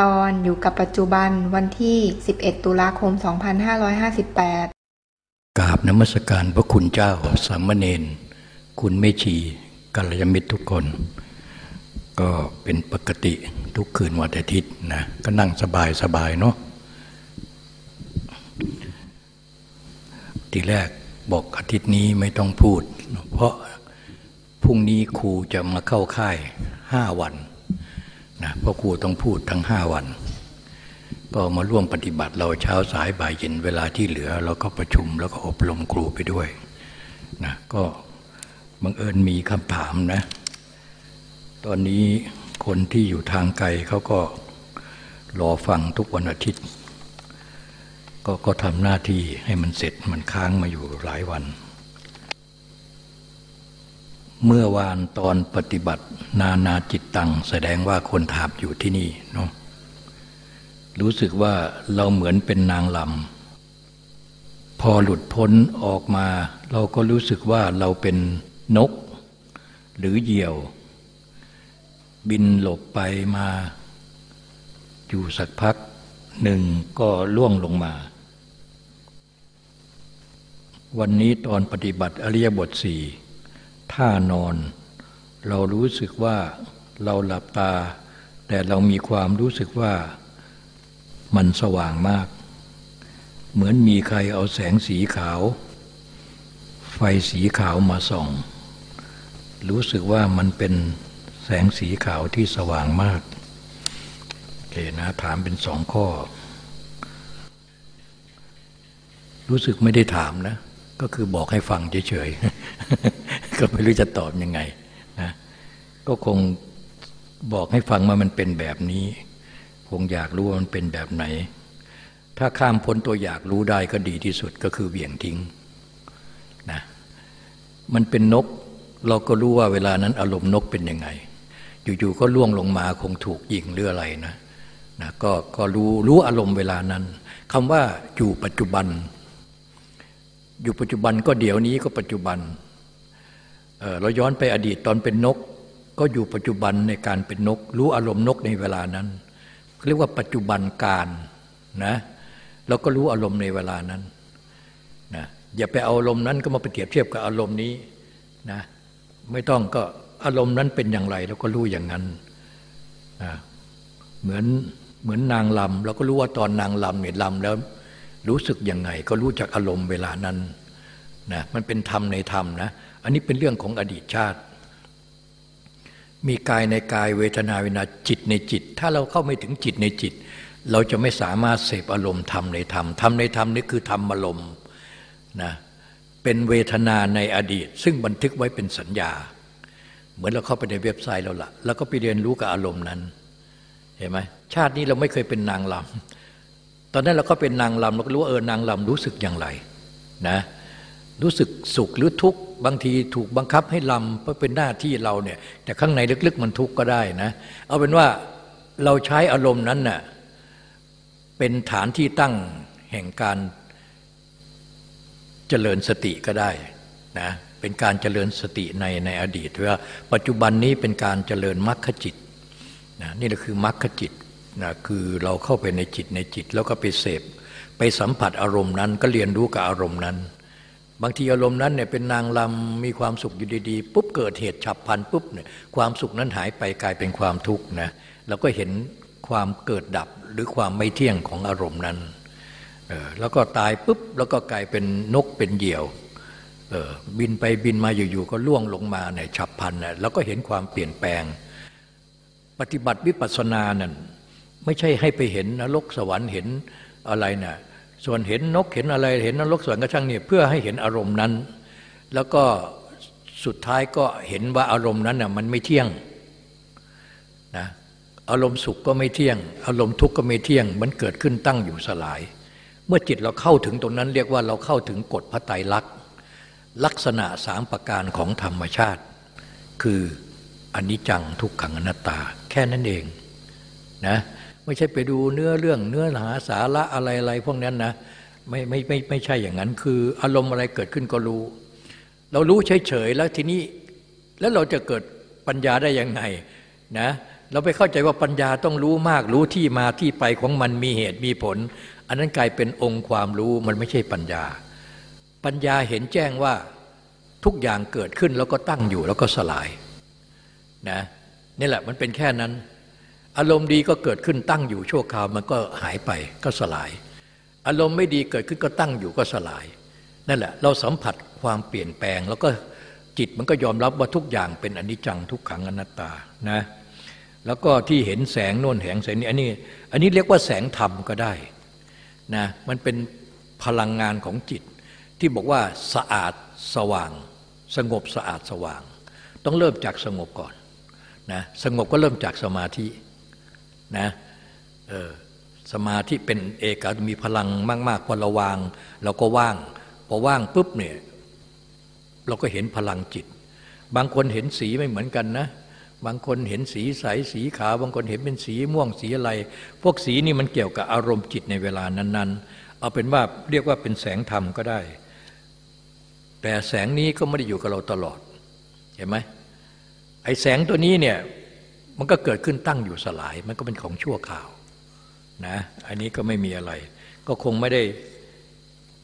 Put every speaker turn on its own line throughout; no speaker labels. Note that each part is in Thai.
ตอนอยู่กับปัจจุบันวันที่ 11 ตุลาคม 2558
กราบนมัสการพระคุณเจ้าสามเณรคุณเมชีกัลยาณมิตรทุกคน ก็เป็นปกติทุกคืนวันอาทิตย์นะ ก็นั่งสบายสบายเนาะทีแรกบอกอาทิตย์นี้ไม่ต้องพูด เพราะพรุ่งนี้ครูจะมาเข้าค่ายห้าวัน นะเพราะครูต้องพูดทั้งห้าวัน ก็มาร่วมปฏิบัติเราเช้าสายบ่ายเย็นเวลาที่เหลือ เราก็ประชุมแล้วก็อบรมครูไปด้วยนะก็บังเอิญมีคำถามนะ ตอนนี้คนที่อยู่ทางไกลเขาก็รอฟังทุกวันอาทิตย์ ก็ก็ทำหน้าที่ให้มันเสร็จมันค้างมาอยู่หลายวัน เมื่อวานตอนปฏิบัตินานาจิตตัง แสดงว่าคนถามอยู่ที่นี่เนาะรู้สึกว่าเราเหมือนเป็นนางลำพอหลุดพ้นออกมา เราก็รู้สึกว่าเราเป็นนก หรือเหยี่ยว บินหลบไปมา อยู่สักพักหนึ่งก็ล่วงลงมา วันนี้ตอนปฏิบัติอริยบทสี่ ท่านอน เรารู้สึกว่าเราหลับตา แต่เรามีความรู้สึกว่ามันสว่างมาก เหมือนมีใครเอาแสงสีขาว ไฟสีขาวมาส่อง รู้สึกว่ามันเป็นแสงสีขาวที่สว่างมากโอเคนะถามเป็นสองข้อ รู้สึกไม่ได้ถามนะ ก็คือบอกให้ฟังเฉยๆ ก็ไม่รู้จะตอบยังไงนะก็คงบอกให้ฟังว่ามันเป็นแบบนี้ คงอยากรู้ว่ามันเป็นแบบไหน ถ้าข้ามพ้นตัวอยากรู้ได้ก็ดีที่สุดก็คือเบี่ยงทิ้งนะมันเป็นนกเราก็รู้ว่าเวลานั้นอารมณ์นกเป็นยังไง อยู่ๆก็ล่วงลงมาคงถูกยิงหรืออะไรนะนะก็ก็รู้รู้อารมณ์เวลานั้นคำว่าอยู่ปัจจุบัน อยู่ปัจจุบันก็เดี๋ยวนี้ก็ปัจจุบันเเราย้อนไปอดีตตอนเป็นนก ก็อยู่ปัจจุบันในการเป็นนก รู้อารมณ์นกในเวลานั้นเรียกว่าปัจจุบันการนะเราก็รู้อารมณ์ในเวลานั้นนะอย่าไปเอาอารมณ์นั้นก็มาเปรียบเทียบกับอารมณ์นี้นะไม่ต้องก็อารมณ์นั้นเป็นอย่างไรเราก็รู้อย่างนั้นนะเหมือนเหมือนนางลำเราก็รู้ว่าตอนนางลำเนี่ยลำแล้ว รู้สึกยังไงก็รู้จากอารมณ์เวลานั้นนะมันเป็นธรรมในธรรมนะอันนี้เป็นเรื่องของอดีตชาติ มีกายในกายเวทนาเวนาจิตในจิต ถ้าเราเข้าไม่ถึงจิตในจิต เราจะไม่สามารถเสพอารมณ์ธรรมในธรรมธรรมในธรรมนี่คือธรรมอารมณ์นะเป็นเวทนาในอดีต ซึ่งบันทึกไว้เป็นสัญญา เหมือนเราเข้าไปในเว็บไซต์เราละแล้วก็ไปเรียนรู้กับอารมณ์นั้นเห็นไหมชาตินี้เราไม่เคยเป็นนางลำ ตอนนั้นเราก็เป็นนางลำเราก็รู้ว่าเออนางลำรู้สึกอย่างไรนะรู้สึกสุขหรือทุกข์บางทีถูกบังคับให้ลำเพราะเป็นหน้าที่เราเนี่ยแต่ข้างในลึกๆมันทุกข์ก็ได้นะ เอาเป็นว่าเราใช้อารมณ์นั้นน่ะเป็นฐานที่ตั้งแห่งการเจริญสติก็ได้นะเป็นการเจริญสติในในอดีตว่าปัจจุบันนี้เป็นการเจริญมรรคจิตนะนี่แหละคือมรรคจิต นะคือเราเข้าไปในจิตในจิตแล้วก็ไปเสพ ไปสัมผัสอารมณ์นั้นก็เรียนรู้กับอารมณ์นั้น บางทีอารมณ์นั้นเนี่ยเป็นนางลำมีความสุขอยู่ดีๆปุ๊บเกิดเหตุฉับพลันปุ๊บเนี่ยความสุขนั้นหายไปกลายเป็นความทุกข์นะเราก็เห็นความเกิดดับหรือความไม่เที่ยงของอารมณ์นั้นแล้วก็ตายปุ๊บแล้วก็กลายเป็นนกเป็นเหยี่ยวบินไปบินมาอยู่ๆก็ล่วงลงมาเนี่ยฉับพลันนะแล้วก็เห็นความเปลี่ยนแปลง ปฏิบัติวิปัสสนานั่น ไม่ใช่ให้ไปเห็นนรกสวรรค์เห็นอะไรนะ่ะส่วนเห็นนกเห็นอะไร เห็นนรกสวรรค์ก็ช่างเนี่ยเพื่อให้เห็นอารมณ์นั้น แล้วก็สุดท้ายก็เห็นว่าอารมณ์นั้นน่ะมันไม่เที่ยงนะอารมณ์สุขก็ไม่เที่ยง อารมณ์ทุกข์ก็ไม่เที่ยง มันเกิดขึ้นตั้งอยู่สลาย เมื่อจิตเราเข้าถึงตรงนั้น เรียกว่าเราเข้าถึงกฎพระไตรลักษณ์ลักษณะสามประการของธรรมชาติ คืออนิจจังทุกขังอนัตตา แค่นั้นเองนะ ไม่ใช่ไปดูเนื้อเรื่องเนื้อหาสาระอะไรอะไรพวกนั้นนะไม่ไม่ไม่ไม่ใช่อย่างนั้น คืออารมณ์อะไรเกิดขึ้นก็รู้ เรารู้เฉยๆแล้วทีนี้แล้วเราจะเกิดปัญญาได้ยังไงนะเราไปเข้าใจว่าปัญญาต้องรู้มากรู้ที่มาที่ไปของมันมีเหตุมีผล อันนั้นกลายเป็นองค์ความรู้มันไม่ใช่ปัญญา ปัญญาเห็นแจ้งว่าทุกอย่างเกิดขึ้นแล้วก็ตั้งอยู่แล้วก็สลายนะนี่แหละมันเป็นแค่นั้น อารมณ์ดีก็เกิดขึ้นตั้งอยู่ชั่วคราวมันก็หายไปก็สลาย อารมณ์ไม่ดีเกิดขึ้นก็ตั้งอยู่ก็สลาย นั่นแหละเราสัมผัสความเปลี่ยนแปลง แล้วก็จิตมันก็ยอมรับว่าทุกอย่างเป็นอนิจจังทุกขังอนัตตานะแล้วก็ที่เห็นแสงโน่นแหงแสงนี้อันนี้อันนี้เรียกว่าแสงธรรมก็ได้นะมันเป็นพลังงานของจิต ที่บอกว่าสะอาดสว่าง สงบสะอาดสว่าง ต้องเริ่มจากสงบก่อนนะสงบก็เริ่มจากสมาธิ นะเออสมาธิเป็นเอกมีพลังมาก ๆ พอเราวางเราก็ว่าง พอว่างปุ๊บเนี่ยเราก็เห็นพลังจิต บางคนเห็นสีไม่เหมือนกันนะ บางคนเห็นสีใสสีขาวบางคนเห็นเป็นสีม่วงสีอะไร พวกสีนี่มันเกี่ยวกับอารมณ์จิตในเวลานั้น ๆ เอาเป็นว่าเรียกว่าเป็นแสงธรรมก็ได้ แต่แสงนี้ก็ไม่ได้อยู่กับเราตลอด เห็นไหมไอ้แสงตัวนี้เนี่ย มันก็เกิดขึ้นตั้งอยู่สลาย มันก็เป็นของชั่วข่าวนะอันนี้ก็ไม่มีอะไร ก็คงไม่ได้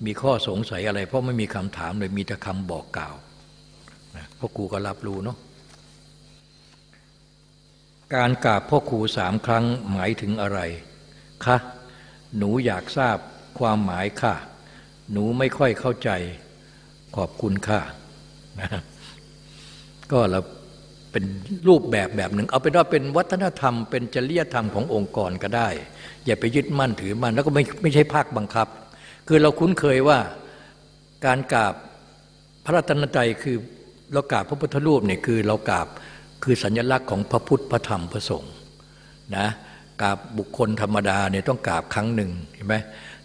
มีข้อสงสัยอะไร เพราะไม่มีคำถามเลยมีแต่คำบอกกล่าวนะพ่อครูก็รับรู้เนาะการกราบพ่อครูสามครั้งหมายถึงอะไรคะหนูอยากทราบความหมายค่ะ หนูไม่ค่อยเข้าใจขอบคุณค่ะนะก็เรา เป็นรูปแบบแบบหนึ่ง เอาเป็นว่าเป็นวัฒนธรรม เป็นจริยธรรมขององค์กรก็ได้ อย่าไปยึดมั่นถือมั่นแล้วก็ไม่ไม่ใช่ภาคบังคับ คือเราคุ้นเคยว่าการกราบพระรัตนตรัยคือเรากราบพระพุทธรูปเนี่ยคือเรากราบคือสัญลักษณ์ของพระพุทธพระธรรมพระสงฆ์นะกราบบุคคลธรรมดาเนี่ยต้องกราบครั้งหนึ่งเห็นไหม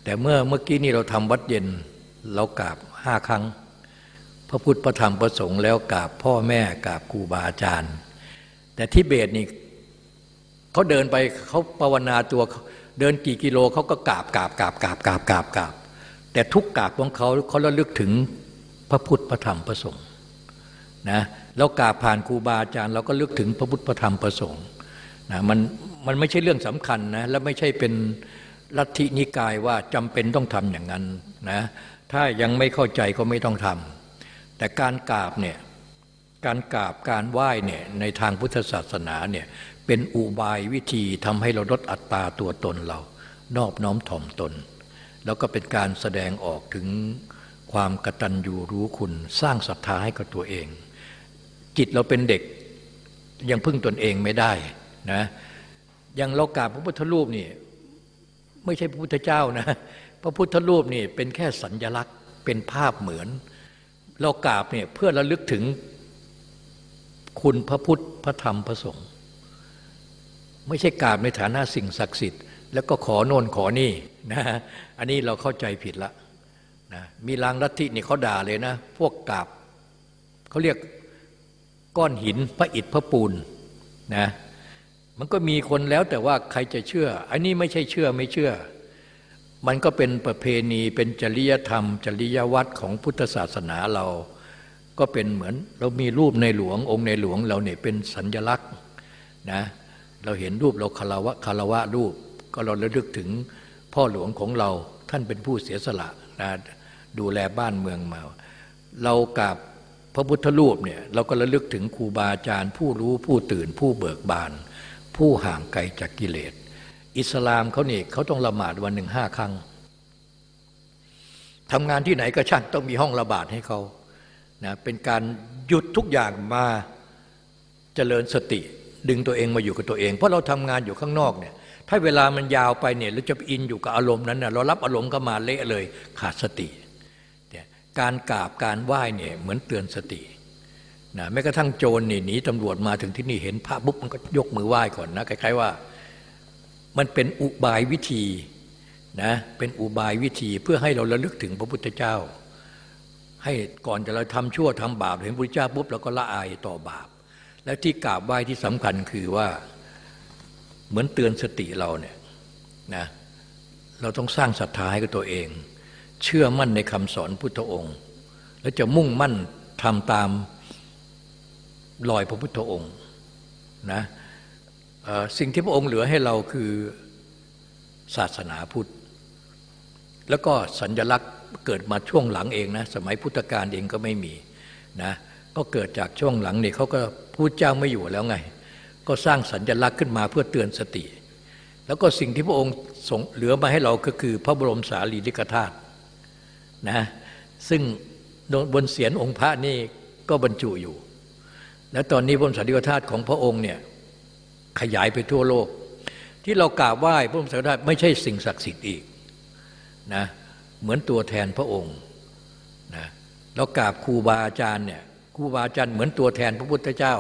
แต่เมื่อเมื่อกี้นี่เราทำวัดเย็นเรากราบห้าครั้ง พระพุทธพระธรรมพระสงฆ์แล้วกราบพ่อแม่กราบครูบาอาจารย์ แต่ที่เบตนี่เขาเดินไปเขาภาวนาตัวเดินกี่กิโลเขาก็กราบกราบกราบกราบกราบกราบกราบแต่ทุกกาบของเขาเขาระลึกถึงพระพุทธพระธรรมพระสงฆ์นะเรากราบผ่านครูบาอาจารย์เราก็ลึกถึงพระพุทธพระธรรมพระสงฆ์นะมันมันไม่ใช่เรื่องสำคัญนะและไม่ใช่เป็นลัทธินิกายว่าจำเป็นต้องทำอย่างนั้นนะถ้ายังไม่เข้าใจก็ไม่ต้องทำ แต่การกราบเนี่ยการกราบการไหว้เนี่ยในทางพุทธศาสนาเนี่ยเป็นอุบายวิธีทำให้เราลดอัตตาตัวตนเรา นอบน้อมถ่อมตน แล้วก็เป็นการแสดงออกถึงความกตัญญูรู้คุณ สร้างศรัทธาให้กับตัวเอง จิตเราเป็นเด็กยังพึ่งตนเองไม่ได้นะยังเรากราบพระพุทธรูปนี่ไม่ใช่พระพุทธเจ้านะพระพุทธรูปนี่เป็นแค่สัญญลักษณ์เป็นภาพเหมือน เรากราบเนี่ยเพื่อระลึกถึงคุณพระพุทธพระธรรมพระสงฆ์ไม่ใช่กราบในฐานะสิ่งศักดิ์สิทธิ์แล้วก็ขอโน่นขอนี่นะอันนี้เราเข้าใจผิดละนะมีลางลัทธินี่เขาด่าเลยนะ พวกกราบเขาเรียกก้อนหินพระอิฐพระปูนนะมันก็มีคนแล้วแต่ว่าใครจะเชื่อ อันนี้ไม่ใช่เชื่อไม่เชื่อ มันก็เป็นประเพณีเป็นจริยธรรม จริยวัตรของพุทธศาสนาเรา ก็เป็นเหมือนเรามีรูปในหลวงองค์ในหลวงเราเนี่ยเป็นสัญญลักษณ์นะเราเห็นรูปเราคารวะคารวะรูป ก็เราระลึกถึงพ่อหลวงของเราท่านเป็นผู้เสียสละนะดูแลบ้านเมืองมา เรากับพระพุทธรูปเนี่ยเราก็ระลึกถึงครูบาอาจารย์ ผู้รู้ผู้ตื่นผู้เบิกบาน ผู้ห่างไกลจากกิเลส อิสลามเขาเนี่ยเขาต้องละหมาดวันหนึ่งห้าครั้งทำงานที่ไหนก็ช่างต้องมีห้องระบาดให้เขานะเป็นการหยุดทุกอย่างมาเจริญสติ ดึงตัวเองมาอยู่กับตัวเอง เพราะเราทำงานอยู่ข้างนอกเนี่ยถ้าเวลามันยาวไปเนี่ยเราจะอินอยู่กับอารมณ์นั้นนะเรารับอารมณ์ก็มาเละเลยขาดสติเนี่ยการกราบการไหว้เนี่ยเหมือนเตือนสตินะแม้กระทั่งโจรนี่หนีตำรวจมาถึงที่นี่เห็นพระปุ๊บมันก็ยกมือไหว้ก่อนนะคล้ายๆว่า มันเป็นอุบายวิธีนะเป็นอุบายวิธีเพื่อให้เราระลึกถึงพระพุทธเจ้า ให้ก่อนจะเราทำชั่วทำบาปเห็นพระพุทธเจ้าปุ๊บเราก็ละอายต่อบาป และที่กราบไหว้ที่สำคัญคือว่าเหมือนเตือนสติเราเนี่ยนะเราต้องสร้างศรัทธาให้กับตัวเอง เชื่อมั่นในคำสอนพุทธองค์ แล้วจะมุ่งมั่นทำตามรอยพระพุทธองค์นะ สิ่งที่พระองค์เหลือให้เราคือศาสนาพุทธ แล้วก็สัญญลักษณ์เกิดมาช่วงหลังเองนะ สมัยพุทธกาลเองก็ไม่มีนะ ก็เกิดจากช่วงหลังนี่เขาก็พูดเจ้าไม่อยู่แล้วไง ก็สร้างสัญญลักษณ์ขึ้นมาเพื่อเตือนสติ แล้วก็สิ่งที่พระองค์ส่งเหลือมาให้เราก็คือ พระบรมสารีริกธาตุนะ ซึ่งบนเสียนองค์พระนี่ก็บรรจุอยู่ และตอนนี้บรมสารีริกธาตุของพระองค์เนี่ย ขยายไปทั่วโลก ที่เรากราบไหว้พระมสารีริกธาตุไม่ใช่สิ่งศักดิ์สิทธิ์อีกนะเหมือนตัวแทนพระองค์นะเรากราบครูบาอาจารย์เนี่ยครูบาอาจารย์เหมือนตัวแทนพระพุทธเจ้า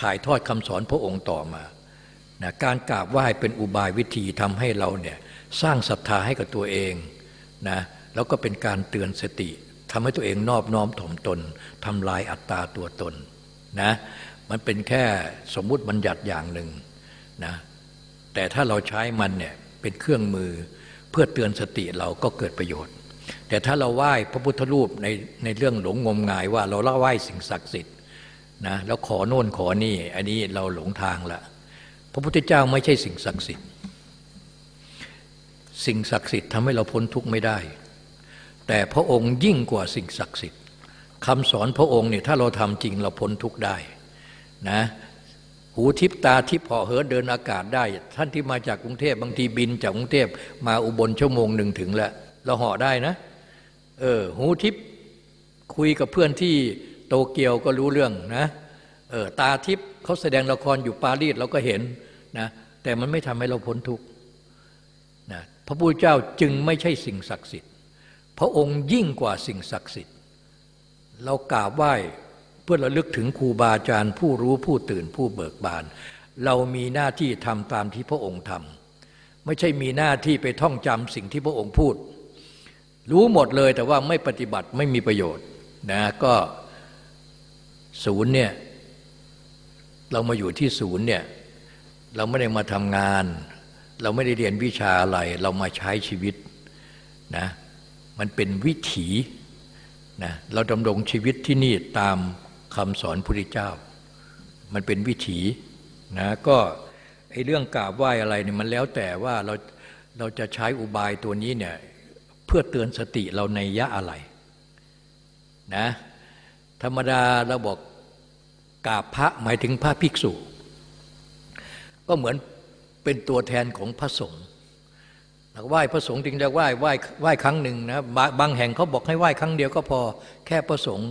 ถ่ายทอดคำสอนพระองค์ต่อมานะการกราบไหว้เป็นอุบายวิธีทำให้เราเนี่ยสร้างศรัทธาให้กับตัวเองนะแล้วก็เป็นการเตือนสติทำให้ตัวเองนอบน้อมถ่อมตนทำลายอัตตาตัวตนนะ มันเป็นแค่สมมุติบัญญัติอย่างหนึ่งนะแต่ถ้าเราใช้มันเนี่ยเป็นเครื่องมือเพื่อเตือนสติเราก็เกิดประโยชน์ แต่ถ้าเราไหว้พระพุทธรูปในในเรื่องหลงงมงายว่าเราเล่าไหว้สิ่งศักดิ์สิทธิ์นะแล้วขอโน่นขอนี่ อันนี้เราหลงทางละพระพุทธเจ้าไม่ใช่สิ่งศักดิ์สิทธิ์ สิ่งศักดิ์สิทธิ์ทำให้เราพ้นทุกข์ไม่ได้ แต่พระองค์ยิ่งกว่าสิ่งศักดิ์สิทธิ์คำสอนพระองค์เนี่ยถ้าเราทำจริงเราพ้นทุกข์ได้ นะหูทิพตาทิพพอเหินเดินอากาศได้ ท่านที่มาจากกรุงเทพบางทีบินจากกรุงเทพมาอุบลชั่วโมงหนึ่งถึงแล้วเราห่อได้นะเออหูทิพคุยกับเพื่อนที่โตเกียวก็รู้เรื่องนะเออตาทิพเขาแสดงละครอยู่ปารีสเราก็เห็นนะแต่มันไม่ทำให้เราพ้นทุกข์นะพระพุทธเจ้าจึงไม่ใช่สิ่งศักดิ์สิทธิ์ พระองค์ยิ่งกว่าสิ่งศักดิ์สิทธิ์ เรากราบไหว้ พื่อระลึกถึงครูบาอาจารย์ผู้รู้ผู้ตื่นผู้เบิกบาน เรามีหน้าที่ทำตามที่พระองค์ทำไม่ใช่มีหน้าที่ไปท่องจำสิ่งที่พระองค์พูด รู้หมดเลยแต่ว่าไม่ปฏิบัติไม่มีประโยชน์นะก็ศูนย์เนี่ยเรามาอยู่ที่ศูนย์เนี่ยเราไม่ได้มาทำงาน เราไม่ได้เรียนวิชาอะไรเรามาใช้ชีวิตนะมันเป็นวิถีนะเราดำรงชีวิตที่นี่ตาม คำสอนพุทธเจ้า มันเป็นวิถีนะก็ไอเรื่องกราบไหว้อะไรเนี่ยมันแล้วแต่ว่าเราเราจะใช้อุบายตัวนี้เนี่ยเพื่อเตือนสติเราในยะอะไรนะธรรมดาเราบอกกราบพระหมายถึงพระภิกษุ ก็เหมือนเป็นตัวแทนของพระสงฆ์ไหว้พระสงฆ์จึงจะไหว้ไหว้ไหว้ครั้งหนึ่งนะบางแห่งเขาบอกให้ไหว้ครั้งเดียวก็พอแค่พระสงฆ์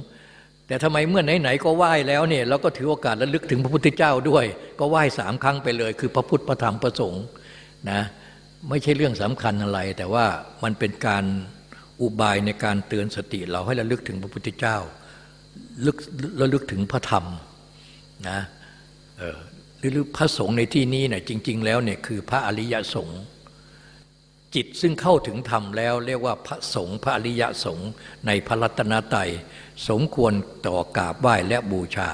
แต่ทำไมเมื่อไหนๆก็ไหว้แล้วเนี่ยเราก็ถือโอกาสระลึกถึงพระพุทธเจ้าด้วย ก็ไหว้สามครั้งไปเลย คือพระพุทธพระธรรมพระสงฆ์นะไม่ใช่เรื่องสำคัญอะไร แต่ว่ามันเป็นการอุบายในการเตือนสติ เราให้ระลึกถึงพระพุทธเจ้าลึกระลึกถึงพระธรรมนะหรือพระสงฆ์ในที่นี้เนี่ยจริง ๆ แล้วเนี่ยคือพระอริยสงฆ์ จิตซึ่งเข้าถึงธรรมแล้ว เรียกว่าพระสงฆ์พระอริยสงฆ์ในพระรัตนตรัยสมควรต่อกราบไหว้และบูชา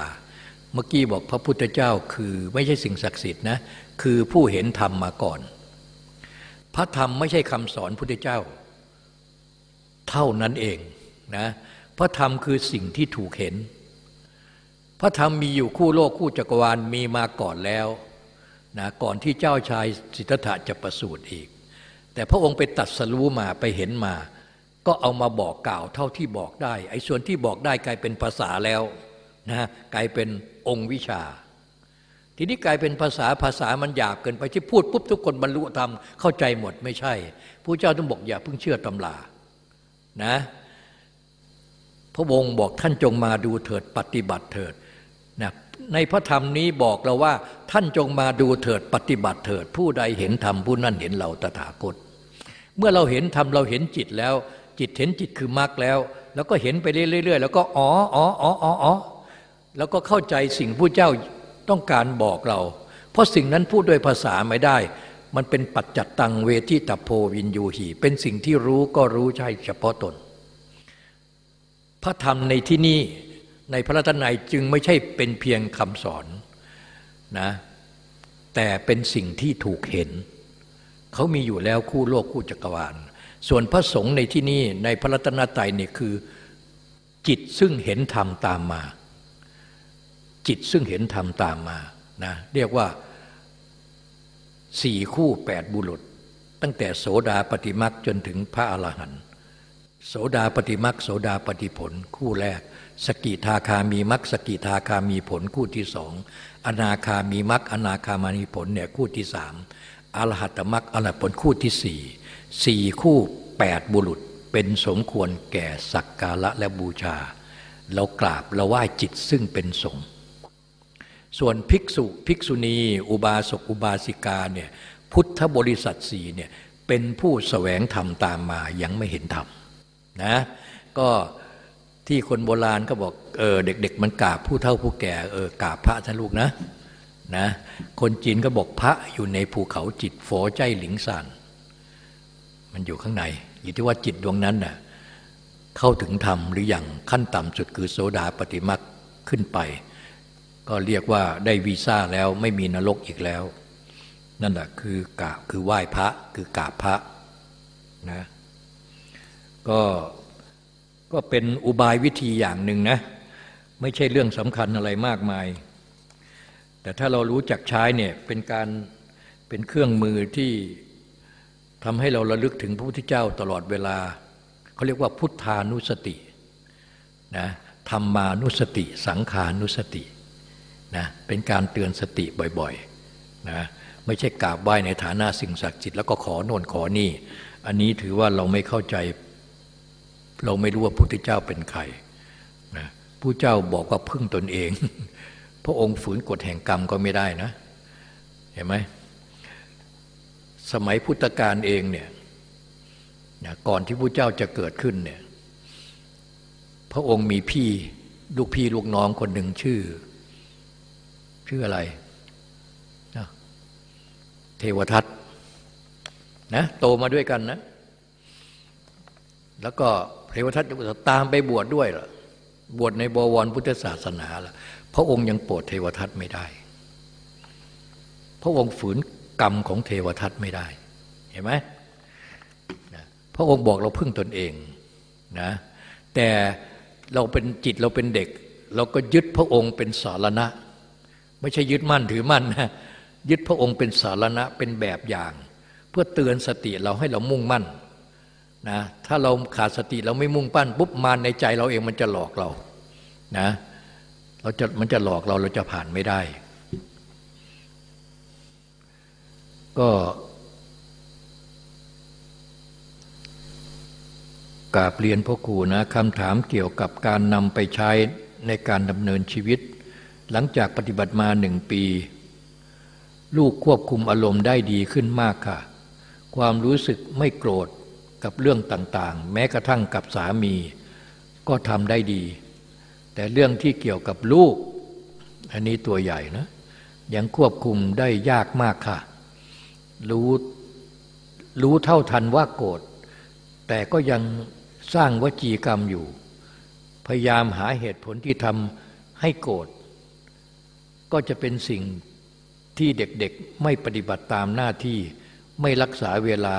เมื่อกี้บอกพระพุทธเจ้าคือไม่ใช่สิ่งศักดิ์สิทธิ์นะคือผู้เห็นธรรมมาก่อน พระธรรมไม่ใช่คำสอนพุทธเจ้า เท่านั้นเองนะพระธรรมคือสิ่งที่ถูกเห็น พระธรรมมีอยู่คู่โลกคู่จักรวาลมีมาก่อนแล้วนะก่อนที่เจ้าชายสิทธัตถะจะประสูติอีก แต่พระองค์ไปตัดสรู้มาไปเห็นมา ก็เอามาบอกกล่าวเท่าที่บอกได้ ไอ้ส่วนที่บอกได้กลายเป็นภาษาแล้วนะกลายเป็นองค์วิชา ทีนี้กลายเป็นภาษาภาษามันหยาบเกินไปที่พูดปุ๊บทุกคนบรรลุธรรมเข้าใจหมดไม่ใช่ผู้เจ้าต้องบอกอย่าเพิ่งเชื่อตำรานะพระองค์บอกท่านจงมาดูเถิดปฏิบัติเถิดนะในพระธรรมนี้บอกเราว่า ท่านจงมาดูเถิดปฏิบัติเถิด ผู้ใดเห็นธรรมผู้นั้นเห็นเราตถาคต เมื่อเราเห็นธรรมเราเห็นจิตแล้ว จิตเห็นจิตคือมรรคแล้ว แล้วก็เห็นไปเรื่อยๆแล้วก็อ๋ออ๋ออ๋ออ๋อออแล้วก็เข้าใจสิ่งผู้เจ้าต้องการบอกเรา เพราะสิ่งนั้นพูดด้วยภาษาไม่ได้ มันเป็นปัจจัตตังเวทิตโพวินยูหีเป็นสิ่งที่รู้ก็รู้ใช่เฉพาะตน พระธรรมในที่นี้ในพระธรรมในจึงไม่ใช่เป็นเพียงคำสอนนะแต่เป็นสิ่งที่ถูกเห็น เขามีอยู่แล้วคู่โลกคู่จักรวาล ส่วนพระสงฆ์ในที่นี้ในพระรัตนตรัยนี่ยคือจิตซึ่งเห็นธรรมตามมา จิตซึ่งเห็นธรรมตามมานะเรียกว่าสี่คู่แปดบุรุษ ตั้งแต่โสดาปฏิมักจนถึงพระอรหันต์โสดาปฏิมักโสดาปฏิผล คู่แรก สกิทาคามีมักสกิทาคามีผลคู่ที่สองอนาคามีมักอนาคามามีผลเนี่ยคู่ที่สาม อรหัตมักอรหัตผลคู่ที่สี่สี่คู่แปดบุรุษเป็นสมควรแก่สักการะและบูชา เรากราบเราไหว้จิตซึ่งเป็นสงฆ์ส่วนภิกษุภิกษุณี อุบาสกอุบาสิกาเนี่ยพุทธบริษัทสี่เนี่ยเป็นผู้แสวงธรรมตามมายังไม่เห็นธรรมนะก็ที่คนโบราณก็บอกเออเด็ก ๆ มันกราบผู้เฒ่าผู้แก่เออกราบพระท่านลูกนะ นะคนจีนก็บอกพระอยู่ในภูเขาจิตโฝใจหลิงซานมันอยู่ข้างใน อยู่ที่ว่าจิตดวงนั้นน่ะเข้าถึงธรรมหรืออยังขั้นต่ำสุดคือโสดาปฏิมักขึ้นไป ก็เรียกว่าได้วีซ่าแล้วไม่มีนรกอีกแล้ว นั่นแหละคือกราบคือไหว้พระคือกราบพระนะก็ก็เป็นอุบายวิธีอย่างหนึ่งนะ ไม่ใช่เรื่องสำคัญอะไรมากมาย แต่ถ้าเรารู้จักใช้เนี่ยเป็นการเป็นเครื่องมือที่ทำให้เราระลึกถึงพระพุทธเจ้าตลอดเวลา เขาเรียกว่าพุทธานุสตินะธรรมานุสติ สังขานุสตินะเป็นการเตือนสติบ่อยๆนะไม่ใช่กราบไหว้ในฐานะสิ่งศักดิ์สิทธิ์แล้วก็ขอโน่นขอนี่ อันนี้ถือว่าเราไม่เข้าใจ เราไม่รู้ว่าพระพุทธเจ้าเป็นใครนะผู้เจ้าบอกว่าพึ่งตนเอง พระองค์ฝืนกฎแห่งกรรมก็ไม่ได้นะ เห็นไหมสมัยพุทธกาลเองเนี่ยก่อนที่พระเจ้าจะเกิดขึ้นเนี่ยพระองค์มีพี่ลูกพี่ลูกน้องคนหนึ่งชื่อ ชื่ออะไรเทวทัตนะโตมาด้วยกันนะ แล้วก็เทวทัตตามไปบวชดด้วยล่ะบวชในบวรพุทธศาสนาล่ะ พระองค์ยังโปรดเทวทัตไม่ได้ พระองค์ฝืนกรรมของเทวทัตไม่ได้ เห็นไหมพระองค์บอกเราพึ่งตนเองนะแต่เราเป็นจิตเราเป็นเด็ก เราก็ยึดพระองค์เป็นสารณะ ไม่ใช่ยึดมั่นถือมั่นนะยึดพระองค์เป็นสารณะเป็นแบบอย่าง เพื่อเตือนสติเราให้เรามุ่งมั่นนะถ้าเราขาดสติเราไม่มุ่งปั้นปุ๊บมาในใจเราเองมันจะหลอกเรานะ เราจะมันจะหลอกเราเราจะผ่านไม่ได้ ก็กราบเรียนพ่อครูนะคำถามเกี่ยวกับการนำไปใช้ในการดำเนินชีวิต หลังจากปฏิบัติมาหนึ่งปี ลูกควบคุมอารมณ์ได้ดีขึ้นมากค่ะ ความรู้สึกไม่โกรธกับเรื่องต่างๆ แม้กระทั่งกับสามี ก็ทำได้ดี แต่เรื่องที่เกี่ยวกับลูก อันนี้ตัวใหญ่นะยังควบคุมได้ยากมากค่ะ รู้รู้เท่าทันว่าโกรธแต่ก็ยังสร้างวจีกรรมอยู่ พยายามหาเหตุผลที่ทำให้โกรธก็จะเป็นสิ่งที่เด็กๆไม่ปฏิบัติตามหน้าที่ไม่รักษาเวลา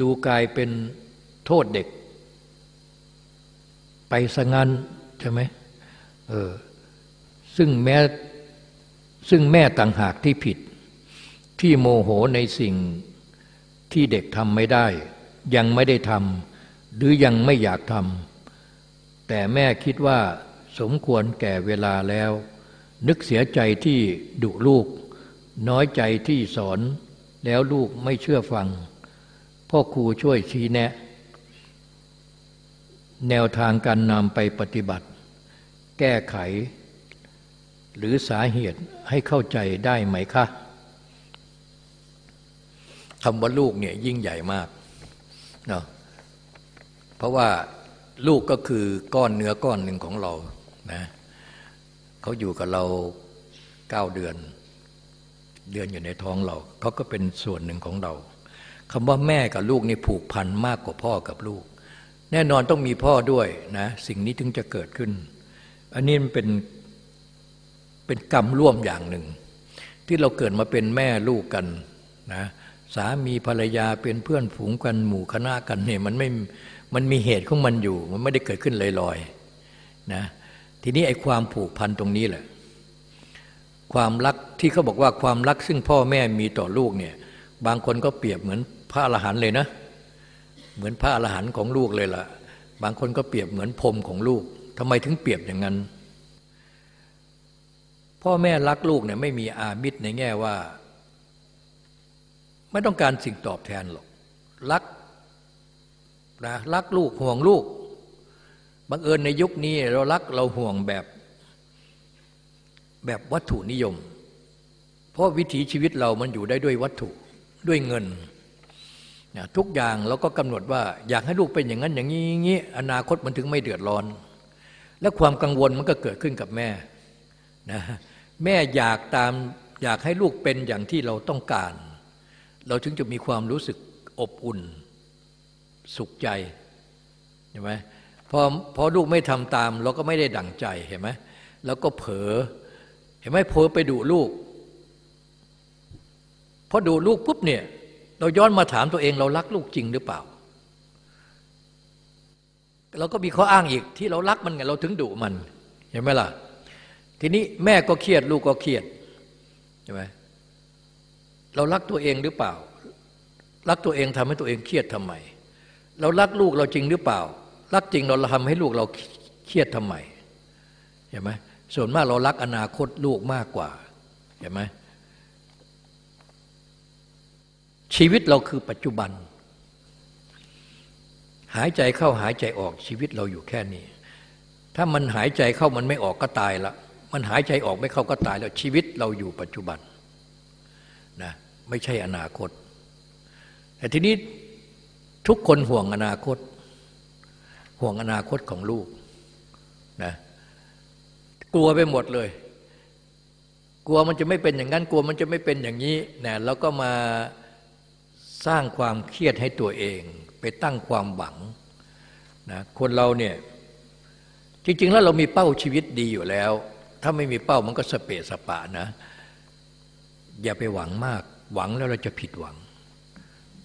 ดูกลายเป็นโทษเด็ก ไปสงันใช่ไหมเออซึ่งแม้ซึ่งแม่ต่างหากที่ผิด ที่โมโหในสิ่งที่เด็กทำไม่ได้ ยังไม่ได้ทำหรือยังไม่อยากทำแต่แม่คิดว่าสมควรแก่เวลาแล้ว นึกเสียใจที่ดุลูก น้อยใจที่สอนแล้วลูกไม่เชื่อฟัง พ่อครูช่วยชี้แนะ แนวทางการนำไปปฏิบัติ แก้ไข หรือสาเหตุให้เข้าใจได้ไหมคะคำว่าลูกเนี่ยยิ่งใหญ่มากเนาะเพราะว่าลูกก็คือก้อนเนื้อก้อนหนึ่งของเรานะเขาอยู่กับเราเก้าเดือน เดือนอยู่ในท้องเรา เขาก็เป็นส่วนหนึ่งของเราคำว่าแม่กับลูกนี่ผูกพันมากกว่าพ่อกับลูก แน่นอนต้องมีพ่อด้วยนะสิ่งนี้ถึงจะเกิดขึ้น อันนี้มันเป็นเป็นกรรมร่วมอย่างหนึ่ง ที่เราเกิดมาเป็นแม่ลูกกันนะสามีภรรยาเป็นเพื่อนฝูงกันหมู่คณะกันเนี่ยมันไม่มันมีเหตุของมันอยู่ มันไม่ได้เกิดขึ้นลอยๆนะทีนี้ไอ้ความผูกพันตรงนี้แหละ ความรักที่เขาบอกว่าความรักซึ่งพ่อแม่มีต่อลูกเนี่ยบางคนก็เปรียบเหมือนพระอรหันต์เลยนะเเหมือนพระอรหันต์ของลูกเลยล่ะ บางคนก็เปรียบเหมือนพรมของลูกทำไมถึงเปรียบอย่างนั้น พ่อแม่รักลูกเนี่ยไม่มีอามิตรในแง่ว่า ไม่ต้องการสิ่งตอบแทนหรอกรักนะรักลูกห่วงลูกบังเอิญในยุคนี้เรารักเราห่วงแบบแบบวัตถุนิยม เพราะวิถีชีวิตเรามันอยู่ได้ด้วยวัตถุด้วยเงิน ทุกอย่างเราก็กำหนดว่าอยากให้ลูกเป็นอย่างนั้นอย่างนี้อย่างนี้อนาคตมันถึงไม่เดือดร้อน และความกังวลมันก็เกิดขึ้นกับแม่นะแม่อยากตามอยากให้ลูกเป็นอย่างที่เราต้องการ เราถึงจะมีความรู้สึกอบอุ่น สุขใจเห็นไหมพอพอลูกไม่ทำตาม เราก็ไม่ได้ดั่งใจเห็นไหมแล้วก็เผลอเห็นไหมเผลอไปดูลูกพอดูลูกปุ๊บเนี่ย เราย้อนมาถามตัวเองเรารักลูกจริงหรือเปล่า เราก็มีข้ออ้างอีกที่เรารักมันไงเราถึงดุมันเห็นไหมล่ะ ทีนี้แม่ก็เครียดลูกก็เครียดใช่ไหมเรารักตัวเองหรือเปล่า รักตัวเองทำให้ตัวเองเครียดทำไม เรารักลูกเราจริงหรือเปล่า รักจริงเราทำให้ลูกเราเครียดทำไมเห็นไหมส่วนมากเรารักอนาคตลูกมากกว่าเห็นไหม ชีวิตเราคือปัจจุบัน หายใจเข้าหายใจออกชีวิตเราอยู่แค่นี้ ถ้ามันหายใจเข้ามันไม่ออกก็ตายละมันหายใจออกไม่เข้าก็ตายแล้วชีวิตเราอยู่ปัจจุบันนะไม่ใช่อนาคต แต่ทีนี้ทุกคนห่วงอนาคต ห่วงอนาคตของลูกนะกลัวไปหมดเลย กลัวมันจะไม่เป็นอย่างนั้น กลัวมันจะไม่เป็นอย่างนี้นะแล้วก็มา สร้างความเครียดให้ตัวเอง ไปตั้งความหวังนะคนเราเนี่ยจริง ๆ แล้วเรามีเป้าชีวิตดีอยู่แล้ว ถ้าไม่มีเป้ามันก็สเปะสปะนะ อย่าไปหวังมาก หวังแล้วเราจะผิดหวัง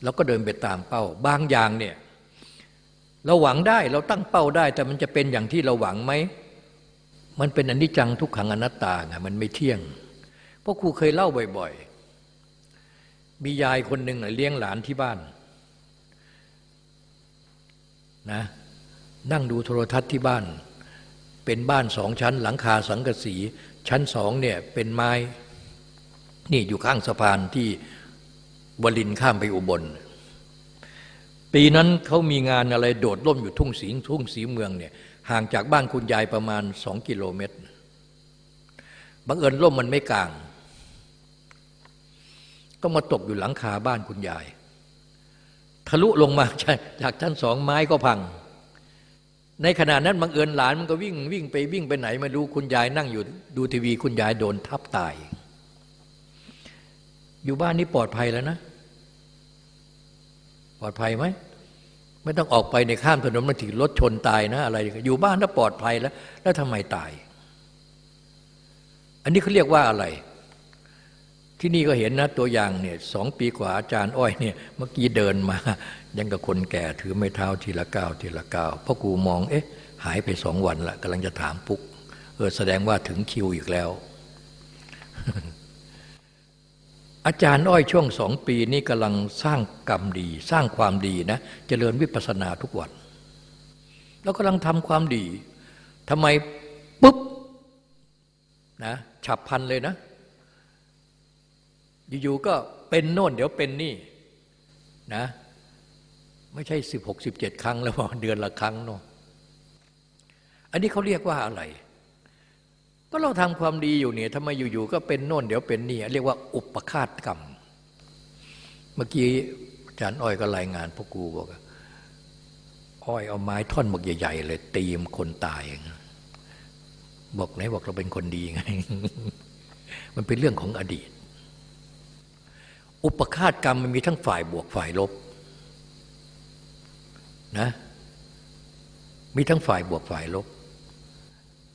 แล้วก็เดินไปตามเป้า บางอย่างเนี่ยเราหวังได้เราตั้งเป้าได้ แต่มันจะเป็นอย่างที่เราหวังไหม มันเป็นอนิจจังทุกขังอนัตตาไงมันไม่เที่ยง เพราะครูเคยเล่าบ่อย ๆ มียายคนหนึ่งเลี้ยงหลานที่บ้านนะนั่งดูโทรทัศน์ที่บ้าน เป็นบ้านสองชั้น หลังคาสังกะสี ชั้นสองเนี่ยเป็นไม้ นี่อยู่ข้างสะพานที่วลินข้ามไปอุบล ปีนั้นเขามีงานอะไรโดดร่มอยู่ทุ่งสีทุ่งสีเมืองเนี่ยห่างจากบ้านคุณยายประมาณสองกิโลเมตรบังเอิญร่มมันไม่กลาง ก็มาตกอยู่หลังคาบ้านคุณยาย ทะลุลงมาจากชั้นสองไม้ก็พัง ในขณะนั้นบังเอิญหลานมันก็วิ่งวิ่งไปวิ่งไปไหนมาดูคุณยายนั่งอยู่ดูทีวีคุณยายโดนทับตาย อยู่บ้านนี้ปลอดภัยแล้วนะ ปลอดภัยไหมไม่ต้องออกไปในข้ามถนนมันถึงรถชนตายนะอะไร อยู่บ้านถ้าปลอดภัยแล้ว แล้วทำไมตาย อันนี้เขาเรียกว่าอะไร ที่นี่ก็เห็นนะตัวอย่างเนี่ยสองปีกว่าอาจารย์อ้อยเนี่ยเมื่อกี้เดินมา ยังกับคนแก่ถือไม้เท้าทีละก้าวทีละก้าวพ่อกูมองเอ๊ะหายไปสองวันละกำลังจะถามปุ๊กเออแสดงว่าถึงคิวอีกแล้ว อาจารย์อ้อยช่วงสองปีนี้กำลังสร้างกรรมดี สร้างความดีนะะเจริญวิปัสสนาทุกวัน แล้วกำลังทำความดีทำไมปุ๊บนะฉับพันเลยนะ อยู่ๆก็เป็นโน่นเดี๋ยวเป็นนี่นะไม่ใช่สิบหกสิบเจ็ดครั้งแล้วเดือนละครั้งเนาะอันนี้เขาเรียกว่าอะไร ก็เราทำความดีอยู่เนี่ยทำไมอยู่ๆก็เป็นโน่นเดี๋ยวเป็นนี่ เรียกว่าอุปคาตกรรม เมื่อกี้อาจารย์อ้อยก็รายงานพ่อครูบอกอ้อยเอาไม้ท่อนหมกใหญ่ๆเลยตีมคนตายบอกไหนบอกเราเป็นคนดีไง มันเป็นเรื่องของอดีต อุปคาตกรรมมันมีทั้งฝ่ายบวกฝ่ายลบนะมีทั้งฝ่ายบวกฝ่ายลบ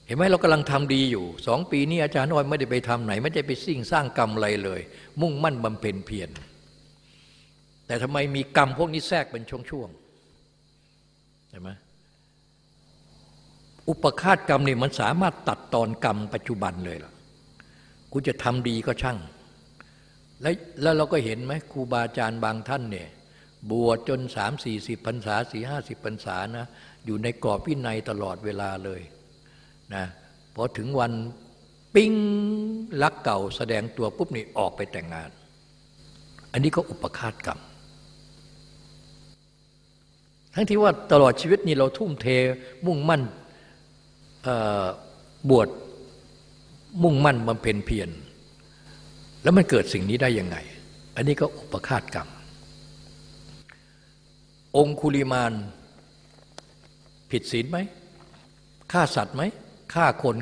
เห็นไหมเรากำลังทำดีอยู่สองปีนี้อาจารย์อ้อยไม่ได้ไปทำไหน ไม่ได้ไปสิ่งสร้างกรรมอะไรเลย มุ่งมั่นบำเพ็ญเพียรแต่ทำไมมีกรรมพวกนี้แทรกเป็นช่วงๆเห็นไหมอุปคาตกรรมนี่มันสามารถตัดตอนกรรมปัจจุบันเลยล่ะคุณจะทำดีก็ช่าง แล้วแล้วเราก็เห็นไหมครูบาอาจารย์บางท่านเนี่ยบวชจนสามสี่สิบพรรษาสี่ห้าสิบพรรษานะอยู่ในกรอบวินัยตลอดเวลาเลยนะพอถึงวันปิ้งรักเก่าแสดงตัวปุ๊บนี่ออกไปแต่งงาน อันนี้ก็อุปคาตกรรม ทั้งที่ว่าตลอดชีวิตนี้เราทุ่มเทมุ่งมั่นบวชมุ่งมั่นบำเพ็ญเพียร แล้วมันเกิดสิ่งนี้ได้ยังไง อันนี้ก็อุปคาตกรรม องคุลิมานผิดศีลไหมฆ่าสัตว์ไหมฆ่าคน